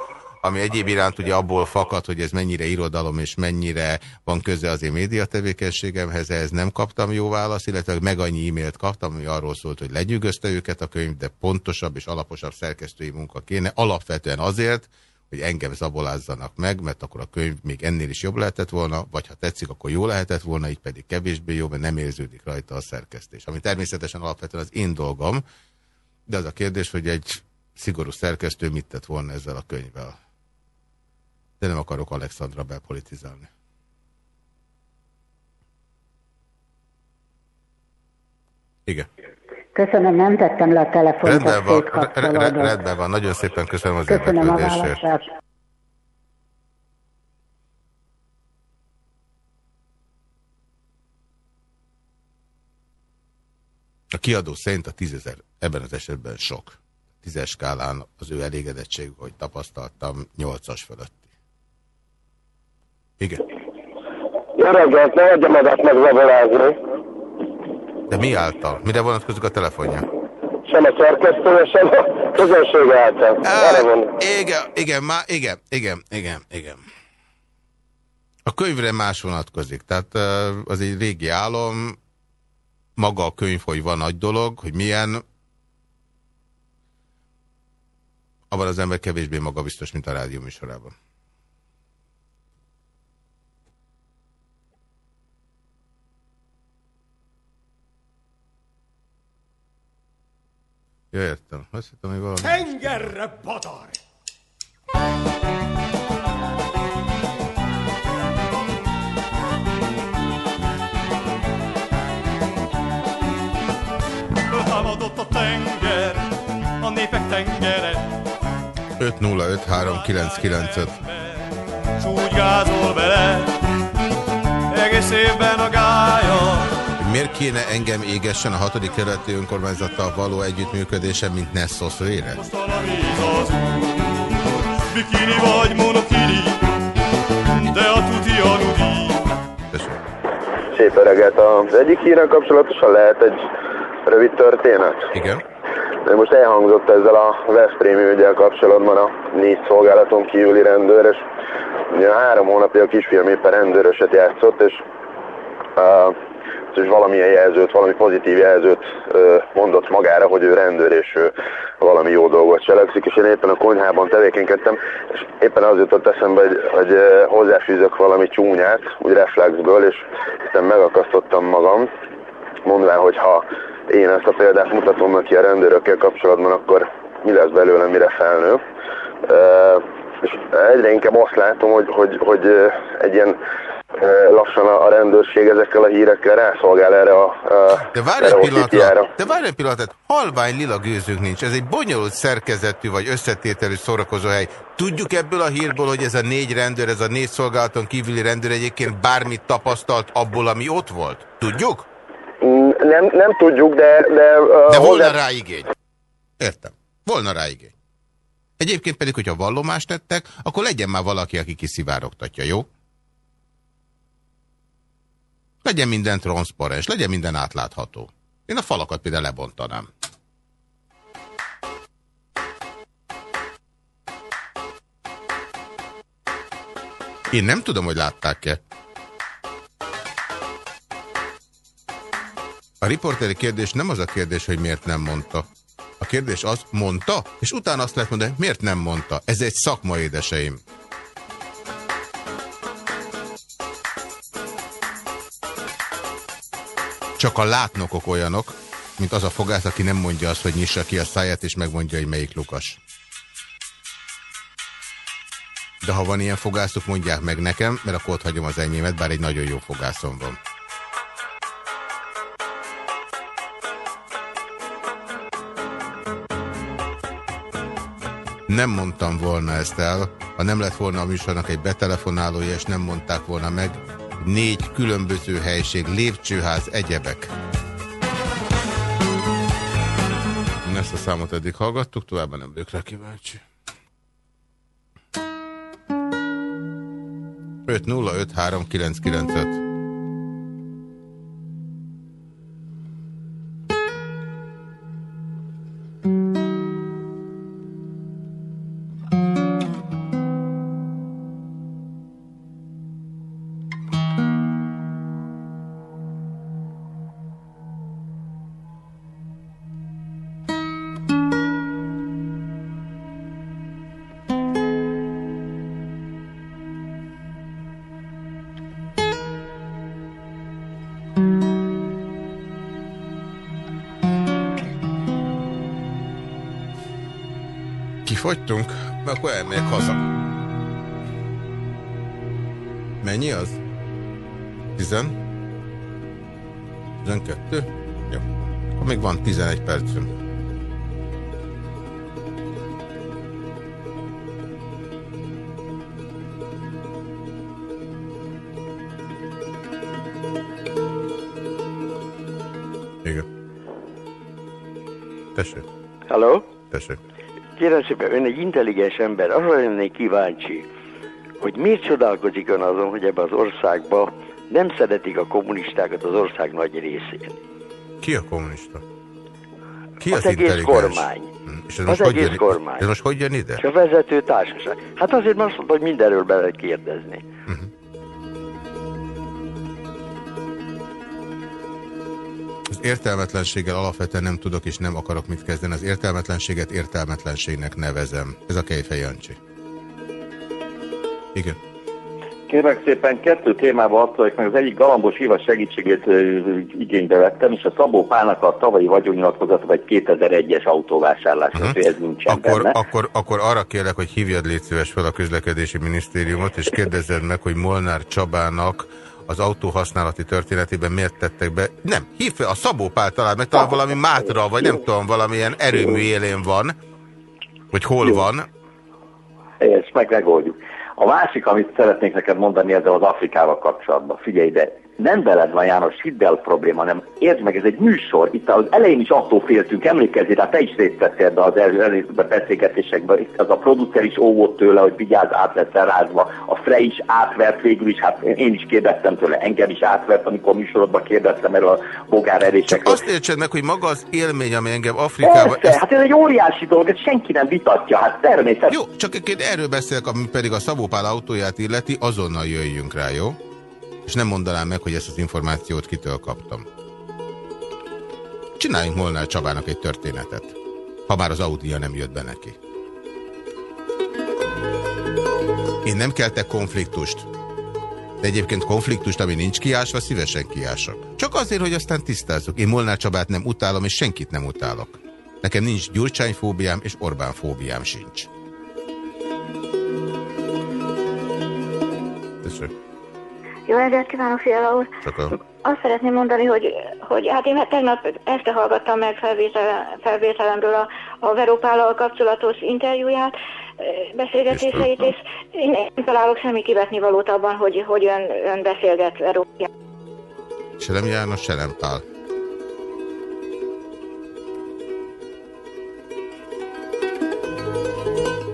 ami egyéb iránt ugye abból fakad, hogy ez mennyire irodalom és mennyire van köze az én média tevékenységemhez, ehhez nem kaptam jó választ, illetve meg annyi e-mailt kaptam, ami arról szólt, hogy legyűgözte őket a könyv, de pontosabb és alaposabb szerkesztői munka kéne, alapvetően azért, hogy engem zabolázzanak meg, mert akkor a könyv még ennél is jobb lehetett volna, vagy ha tetszik, akkor jó lehetett volna, így pedig kevésbé jó, mert nem érződik rajta a szerkesztés. Ami természetesen alapvetően az én dolgom, de az a kérdés, hogy egy szigorú szerkesztő mit tett volna ezzel a könyvvel. De nem akarok Alexandra bepolitizálni. Igen. Köszönöm, nem tettem le a telefont, Rendben van, rendben van. Nagyon szépen köszönöm az Köszönöm a. A kiadó szerint a tízezer ebben az esetben sok. tízes skálán az ő elégedettség, hogy tapasztaltam, nyolcas fölötti. Igen. Jó reggelt, ne adja magát megzavarázni. De mi által? Mire vonatkozik a telefonja? Sem a szerkesztő, sem a közönség által. Van. Igen, igen, má, igen, igen, igen, igen. A könyvre más vonatkozik, tehát az egy régi álom, maga a könyv, hogy van nagy dolog, hogy milyen, abban az ember kevésbé magabiztos, mint a rádió műsorában. Ja, értem. Azt hittem, hogy valami... Tengerre badaj! Föltámadott a tenger, a népek tengere, 5053995. s úgy gázol vele, egész évben a. Miért kéne engem égessen a hatodik kerületi önkormányzattal való együttműködése, mint Nessos úr, bikini vagy monokini, de a tuti a nudi. Szép öreget. Az egyik hírrel kapcsolatosan lehet egy rövid történet? Igen. De most elhangzott ezzel a Veszprémi ügyel kapcsolatban a négy szolgálaton kívüli rendőr, és ugye három hónapja a kisfiam éppen rendőröset játszott, és, uh, és valamilyen jelzőt, valami pozitív jelzőt mondott magára, hogy ő rendőr, és ő valami jó dolgot cselekszik, és én éppen a konyhában tevékenykedtem, és éppen az jutott eszembe, hogy, hogy hozzáfűzök valami csúnyát, úgy reflexből, és aztán megakasztottam magam, mondván, hogy ha én ezt a példát mutatom neki a rendőrökkel kapcsolatban, akkor mi lesz belőle, mire felnő. És egyre inkább azt látom, hogy, hogy, hogy egy ilyen lassan a, a rendőrség ezekkel a hírekkel rászolgál erre a, a De várj egy pillanatra, de várj egy pillanatot, halvány lila gőzünk nincs. Ez egy bonyolult szerkezetű vagy összetételű szórakozóhely. Tudjuk ebből a hírből, hogy ez a négy rendőr, ez a négy szolgálaton kívüli rendőr egyébként bármit tapasztalt abból, ami ott volt? Tudjuk? Nem, nem tudjuk, de... De, De volna hozzá- rá igény. Értem. Volna rá igény. Egyébként pedig, hogyha vallomást tettek, akkor legyen már valaki, aki kiszivárogtatja, jó? Legyen minden transzparens, legyen minden átlátható. Én a falakat például lebontanám. Én nem tudom, hogy látták-e. A riporteri kérdés nem az a kérdés, hogy miért nem mondta. A kérdés az, mondta, és utána azt lehet mondani, miért nem mondta. Ez egy szakma, édeseim. Csak a látnokok olyanok, mint az a fogász, aki nem mondja azt, hogy nyissa ki a száját, és megmondja, hogy melyik lukas. De ha van ilyen fogászuk, mondják meg nekem, mert akkor ott hagyom az enyémet, bár egy nagyon jó fogászom van. Nem mondtam volna ezt el, ha nem lett volna a műsornak egy betelefonálója, és nem mondták volna meg, négy különböző helység, lépcsőház, egyebek. Ezt a számot eddig hallgattuk, tovább nem vagyok rá kíváncsi. 5-0-5-3-9-9-5 Kifogytunk? Mert akkor elmegyek haza. Mennyi az? Tizen? Tizenkettő? Jó. Akkor még van 11 percünk. Kérem szépen, ön egy intelligens ember, arra lennék kíváncsi, hogy miért csodálkozik ön azon, hogy ebbe az országba nem szeretik a kommunistákat az ország nagy részén. Ki a kommunista? Ki Az az, egész kormány. Hm, És ez Az most, hogy egész jön, kormány. ez most hogy jön ide? És a vezető társaság. Hát azért, mondta, hogy mindenről be lehet kérdezni. Az értelmetlenséggel alapvetően nem tudok és nem akarok mit kezdeni. Az értelmetlenséget értelmetlenségnek nevezem. Ez a Kejfej Jancsi. Igen. Kérlek szépen kettő témába adtalak meg, az egyik galambos hívas segítségét igénybe vettem, és a Szabó Pálnak a tavalyi vagyonnyilatkozata egy 2001-es autóvásárlásra, uh-huh. ez nincsen Akkor, benne. akkor, akkor arra kérlek, hogy hívjad légy szíves fel a közlekedési minisztériumot, és kérdezzed meg, hogy Molnár Csabának az autóhasználati történetében miért tettek be. Nem, hív fel a Szabó Pál talán, meg talán valami Mátra, vagy nem tudom, valamilyen erőmű élén van, hogy hol Jó. van. Ezt meg megoldjuk. A másik, amit szeretnék neked mondani ezzel az Afrikával kapcsolatban, figyelj, de nem veled van János, hidd el probléma, hanem értsd meg, ez egy műsor. Itt az elején is attól féltünk, emlékezzél, hát te is részt vettél ebbe az el- előző beszélgetésekben, itt az a producer is óvott tőle, hogy vigyázz, át lesz rázva. A Frey is átvert végül is, hát én is kérdeztem tőle, engem is átvert, amikor műsorodban kérdeztem erről a bogár erésekről. Azt értsed meg, hogy maga az élmény, ami engem Afrikában... Persze, hát ez egy óriási dolog, ezt senki nem vitatja, hát természetesen. Jó, csak én erről beszélek, ami pedig a Szabó Pál autóját illeti, azonnal jöjjünk rá, jó? És nem mondanám meg, hogy ezt az információt kitől kaptam. Csináljunk Molnár Csabának egy történetet, ha már az Audia nem jött be neki. Én nem keltek konfliktust, de egyébként konfliktust, ami nincs kiásva, szívesen kiások. Csak azért, hogy aztán tisztázzuk. Én Molnár Csabát nem utálom, és senkit nem utálok. Nekem nincs gyurcsányfóbiám, és Orbán fóbiám sincs. Tessék, Jó reggelt kívánok, Fiala úr! Azt szeretném mondani, hogy, hogy hát én tegnap este hallgattam meg felvétel, felvételemről a, a Verópállal kapcsolatos interjúját, beszélgetéseit, és én nem találok semmi kivetni valót abban, hogy, hogy ön, ön beszélget Verópállal. Se nem János, se nem Pál.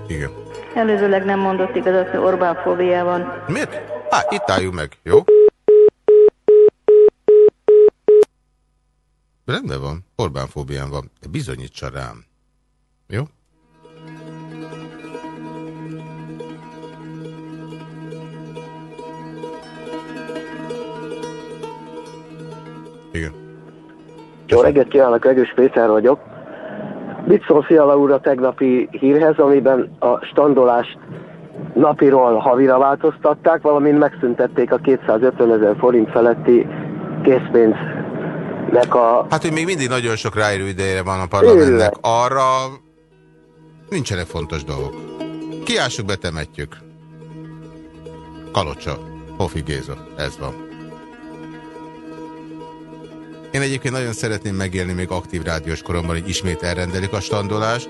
Igen. Előzőleg nem mondott igazat, hogy Orbán fóbiában. Miért? Á, itt álljunk meg, jó? Rendben van, Orbán fóbián van, de bizonyítsa rám. Jó? Igen. Jó reggelt kívánok, Egős Péter vagyok. Mit szól Fiala úr a tegnapi hírhez, amiben a standolást napiról havira változtatták, valamint megszüntették a 250 ezer forint feletti készpénznek a... Hát, hogy még mindig nagyon sok ráérő ideje van a parlamentnek. Arra nincsenek fontos dolgok. Kiássuk, betemetjük. Kalocsa, Hofi Géza, ez van. Én egyébként nagyon szeretném megélni még aktív rádiós koromban, hogy ismét elrendelik a standolást,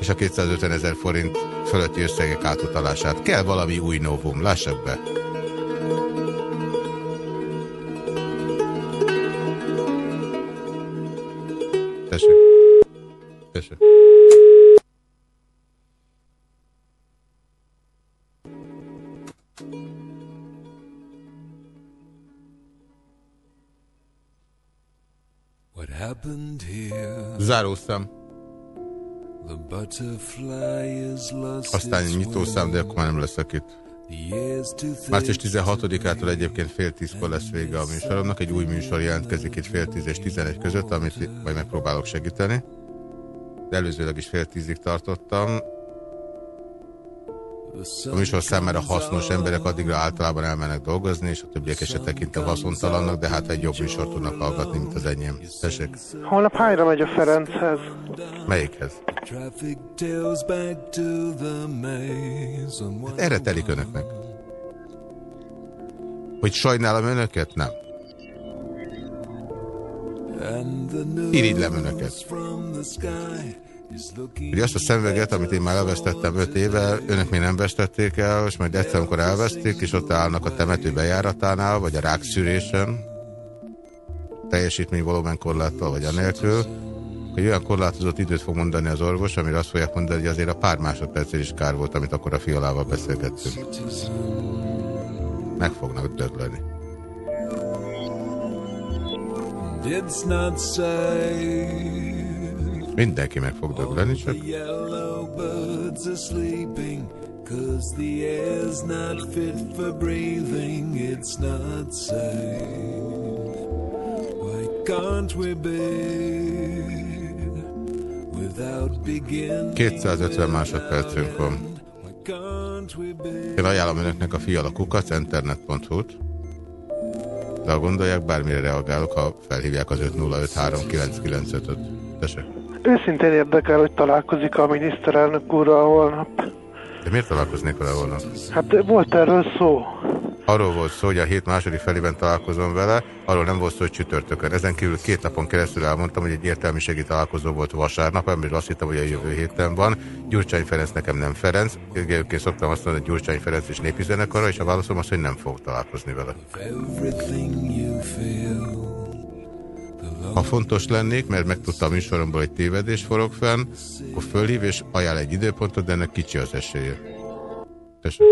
és a 250 ezer forint fölötti összegek átutalását. Kell valami új novum, lássak be. Tessék. Tessék. Zárószám. Aztán nyitószám, de akkor már nem leszek itt. Március 16-ától egyébként fél tízkor lesz vége a műsoromnak. Egy új műsor jelentkezik itt fél tíz és tizenegy között, amit majd megpróbálok segíteni. De előzőleg is fél tízig tartottam. A műsor számára hasznos emberek addigra általában elmennek dolgozni, és a többiek eset tekintve haszontalannak, de hát egy jobb műsort tudnak hallgatni, mint az enyém. Tessék, Holnap hányra megy a Ferenchez? melyikhez? Hát erre telik önöknek. Hogy sajnálom önöket? Nem. Irigylem önöket. Hogy azt a szemüveget, amit én már elvesztettem öt éve, önök még nem vesztették el, és majd egyszer, amikor elveszték, és ott állnak a temető bejáratánál, vagy a rákszűrésen, teljesítmény volumenkorláttal, vagy anélkül, hogy olyan korlátozott időt fog mondani az orvos, amire azt fogják mondani, hogy azért a pár másodperccel is kár volt, amit akkor a fiolával beszélgettünk. Meg fognak dögleni. It's not safe. Mindenki meg fog dögleni, csak. Cause the air's not fit for breathing. It's not safe. Why can't we be without beginning? 250 másodpercünk van. Én ajánlom önöknek a fialakukat, internet.hu-t. De ha gondolják, bármire reagálok, ha felhívják az 5053995-öt. Tessék. Őszintén érdekel, hogy találkozik a miniszterelnök úrral holnap. De miért találkoznék vele volna? Hát volt erről szó. Arról volt szó, hogy a hét második felében találkozom vele, arról nem volt szó, hogy csütörtökön. Ezen kívül két napon keresztül elmondtam, hogy egy értelmiségi találkozó volt vasárnap, amiről azt hittem, hogy a jövő héten van. Gyurcsány Ferenc nekem nem Ferenc. Egyébként szoktam azt mondani, hogy Gyurcsány Ferenc és népi zenekara, és a válaszom az, hogy nem fog találkozni vele. Ha fontos lennék, mert megtudtam műsoromból, hogy tévedés forog fenn, akkor fölhív és ajánl egy időpontot, de ennek kicsi az esélye. Tessék.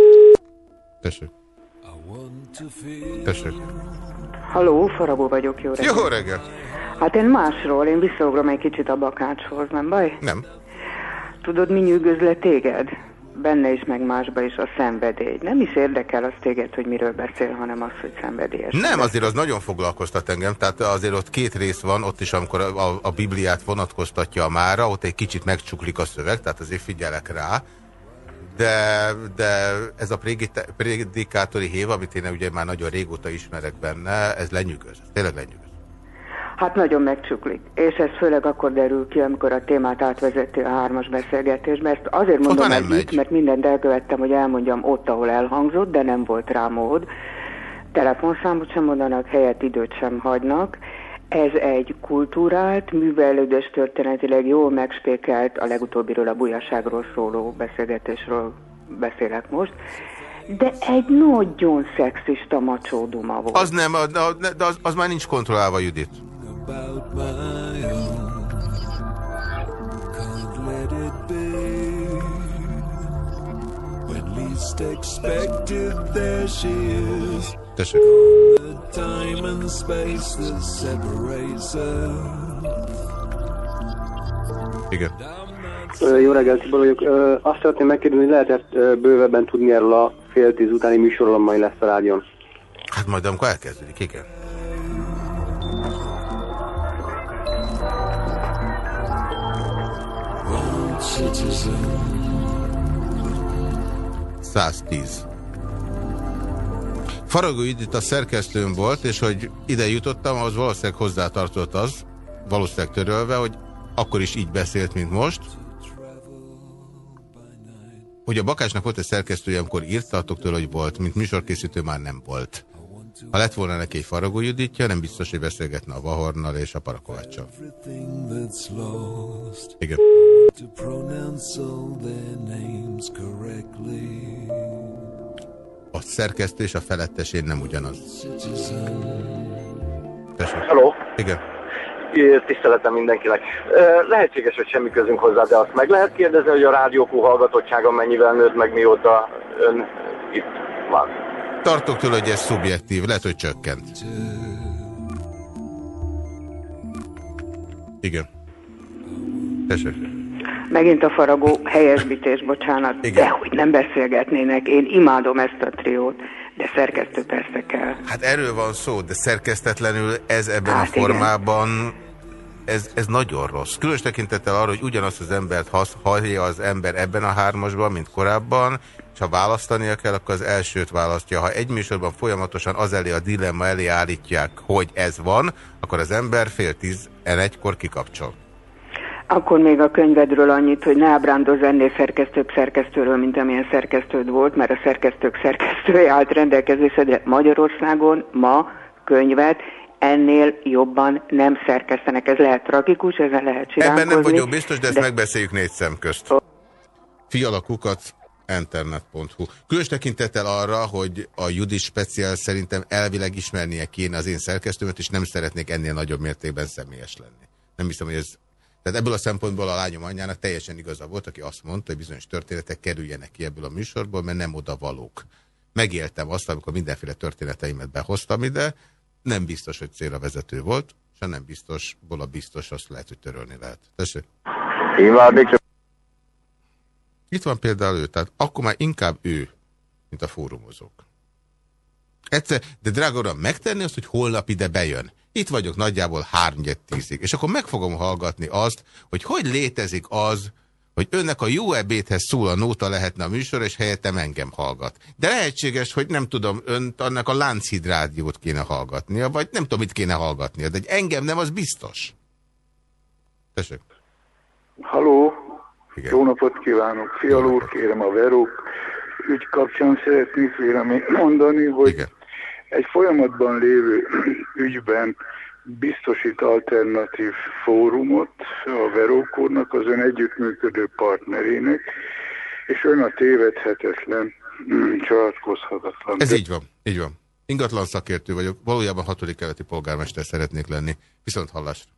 Tessék. Tessék. Haló, Faragó vagyok, jó reggelt. Jó reggel. Hát én másról, én visszaugrom egy kicsit a bakácshoz, nem baj? Nem. Tudod, mi nyűgöz le téged? Benne is, meg másba is a szenvedély. Nem is érdekel az téged, hogy miről beszél, hanem az, hogy szenvedélyes. Nem, azért az nagyon foglalkoztat engem, tehát azért ott két rész van, ott is, amikor a, a, a Bibliát vonatkoztatja a mára, ott egy kicsit megcsuklik a szöveg, tehát azért figyelek rá, de, de ez a prédikátori hév, amit én ugye már nagyon régóta ismerek benne, ez lenyűgöz, tényleg lenyűgöz. Hát nagyon megcsuklik. És ez főleg akkor derül ki, amikor a témát átvezeti a hármas beszélgetésbe. Ezt azért mondom nem el megy. itt, mert mindent elkövettem, hogy elmondjam ott, ahol elhangzott, de nem volt rá mód. Telefonszámot sem mondanak, helyet időt sem hagynak. Ez egy kultúrált, művelődés történetileg jól megspékelt, a legutóbbiről a bujaságról szóló beszélgetésről beszélek most, de egy nagyon szexista macsóduma volt. Az nem, de az, az már nincs kontrollálva, Judit. About my own. Can't let it be. When least expected, there she is. Tessék. The time and space that separates us. Igen. Jó reggelt, Tibor vagyok. Azt szeretném megkérdezni, hogy lehetett bővebben tudni erről a fél tíz utáni műsorról, amely lesz a rádión. Hát majd amikor elkezdődik, igen. Citizen. 110. Faragó Judit a szerkesztőm volt, és hogy ide jutottam, ahhoz valószínűleg hozzátartott az, valószínűleg törölve, hogy akkor is így beszélt, mint most, hogy a Bakásnak volt egy szerkesztője, amikor írtatok tőle, hogy volt, mint műsorkészítő már nem volt. Ha lett volna neki egy Faragó Juditja, nem biztos, hogy beszélgetne a Vahornal és a Parakováccsal. Igen. A szerkesztő és a felettesén nem ugyanaz. Tessék. Hello. Igen. Tiszteletem mindenkinek. Lehetséges, hogy semmi közünk hozzá, de azt meg lehet kérdezni, hogy a rádiókú hallgatottsága mennyivel nőtt meg mióta ön itt van. Tartok tőle, hogy ez szubjektív, lehet, hogy csökkent. Igen. Tessék. Megint a faragó helyesbítés, bocsánat, Igen. de hogy nem beszélgetnének. Én imádom ezt a triót, de szerkesztő persze kell. Hát erről van szó, de szerkesztetlenül ez ebben Hát a igen. formában, ez, ez nagyon rossz. Különös tekintettel arra, hogy ugyanazt az embert hasz, hallja az ember ebben a hármasban, mint korábban, és ha választania kell, akkor az elsőt választja. Ha egy műsorban folyamatosan az elé a dilemma elé állítják, hogy ez van, akkor az ember fél tíz egykor kikapcsol. Akkor még a könyvedről annyit, hogy ne ábrándoz ennél szerkesztőbb szerkesztőről, mint amilyen szerkesztőd volt, mert a szerkesztők szerkesztője állt rendelkezésedre Magyarországon ma könyvet ennél jobban nem szerkesztenek. Ez lehet tragikus, ezen lehet csiránkozni. Ebben nem vagyok biztos, de ezt megbeszéljük négy szem közt. Fialakukat internet.hu. Különös tekintettel arra, hogy a Judit speciál szerintem elvileg ismernie kéne az én szerkesztőmet, és nem szeretnék ennél nagyobb mértékben személyes lenni. Nem hiszem, hogy ez Tehát ebből a szempontból a lányom anyjának teljesen igaza volt, aki azt mondta, hogy bizonyos történetek kerüljenek ki ebből a műsorból, mert nem oda valók. Megéltem azt, amikor mindenféle történeteimet behoztam ide, nem biztos, hogy célra vezető volt, és nem biztos, a biztos, azt lehet, hogy törölni lehet. Tessék. Itt van például ő, tehát akkor már inkább ő, mint a fórumozók. Egyszer, de drága uram, megtenni azt, hogy holnap ide bejön. Itt vagyok nagyjából 3 tízig, és akkor meg fogom hallgatni azt, hogy hogy létezik az, hogy önnek a jó ebédhez szól a nóta lehetne a műsor, és helyettem engem hallgat. De lehetséges, hogy nem tudom, önt annak a Lánchíd rádiót kéne hallgatnia, vagy nem tudom, mit kéne hallgatnia, de engem nem, az biztos. Tessék. Haló, Igen. jó napot kívánok. Fial úr, kérem a Verók ügy kapcsán szeretnék véleményt mondani, hogy Igen. egy folyamatban lévő ügyben biztosít alternatív fórumot a Verókónak, az ön együttműködő partnerének, és ön a tévedhetetlen, mm, csalatkozhatatlan. Ez így van, így van. Ingatlan szakértő vagyok, valójában hatodik keleti polgármester szeretnék lenni. Viszont hallásra.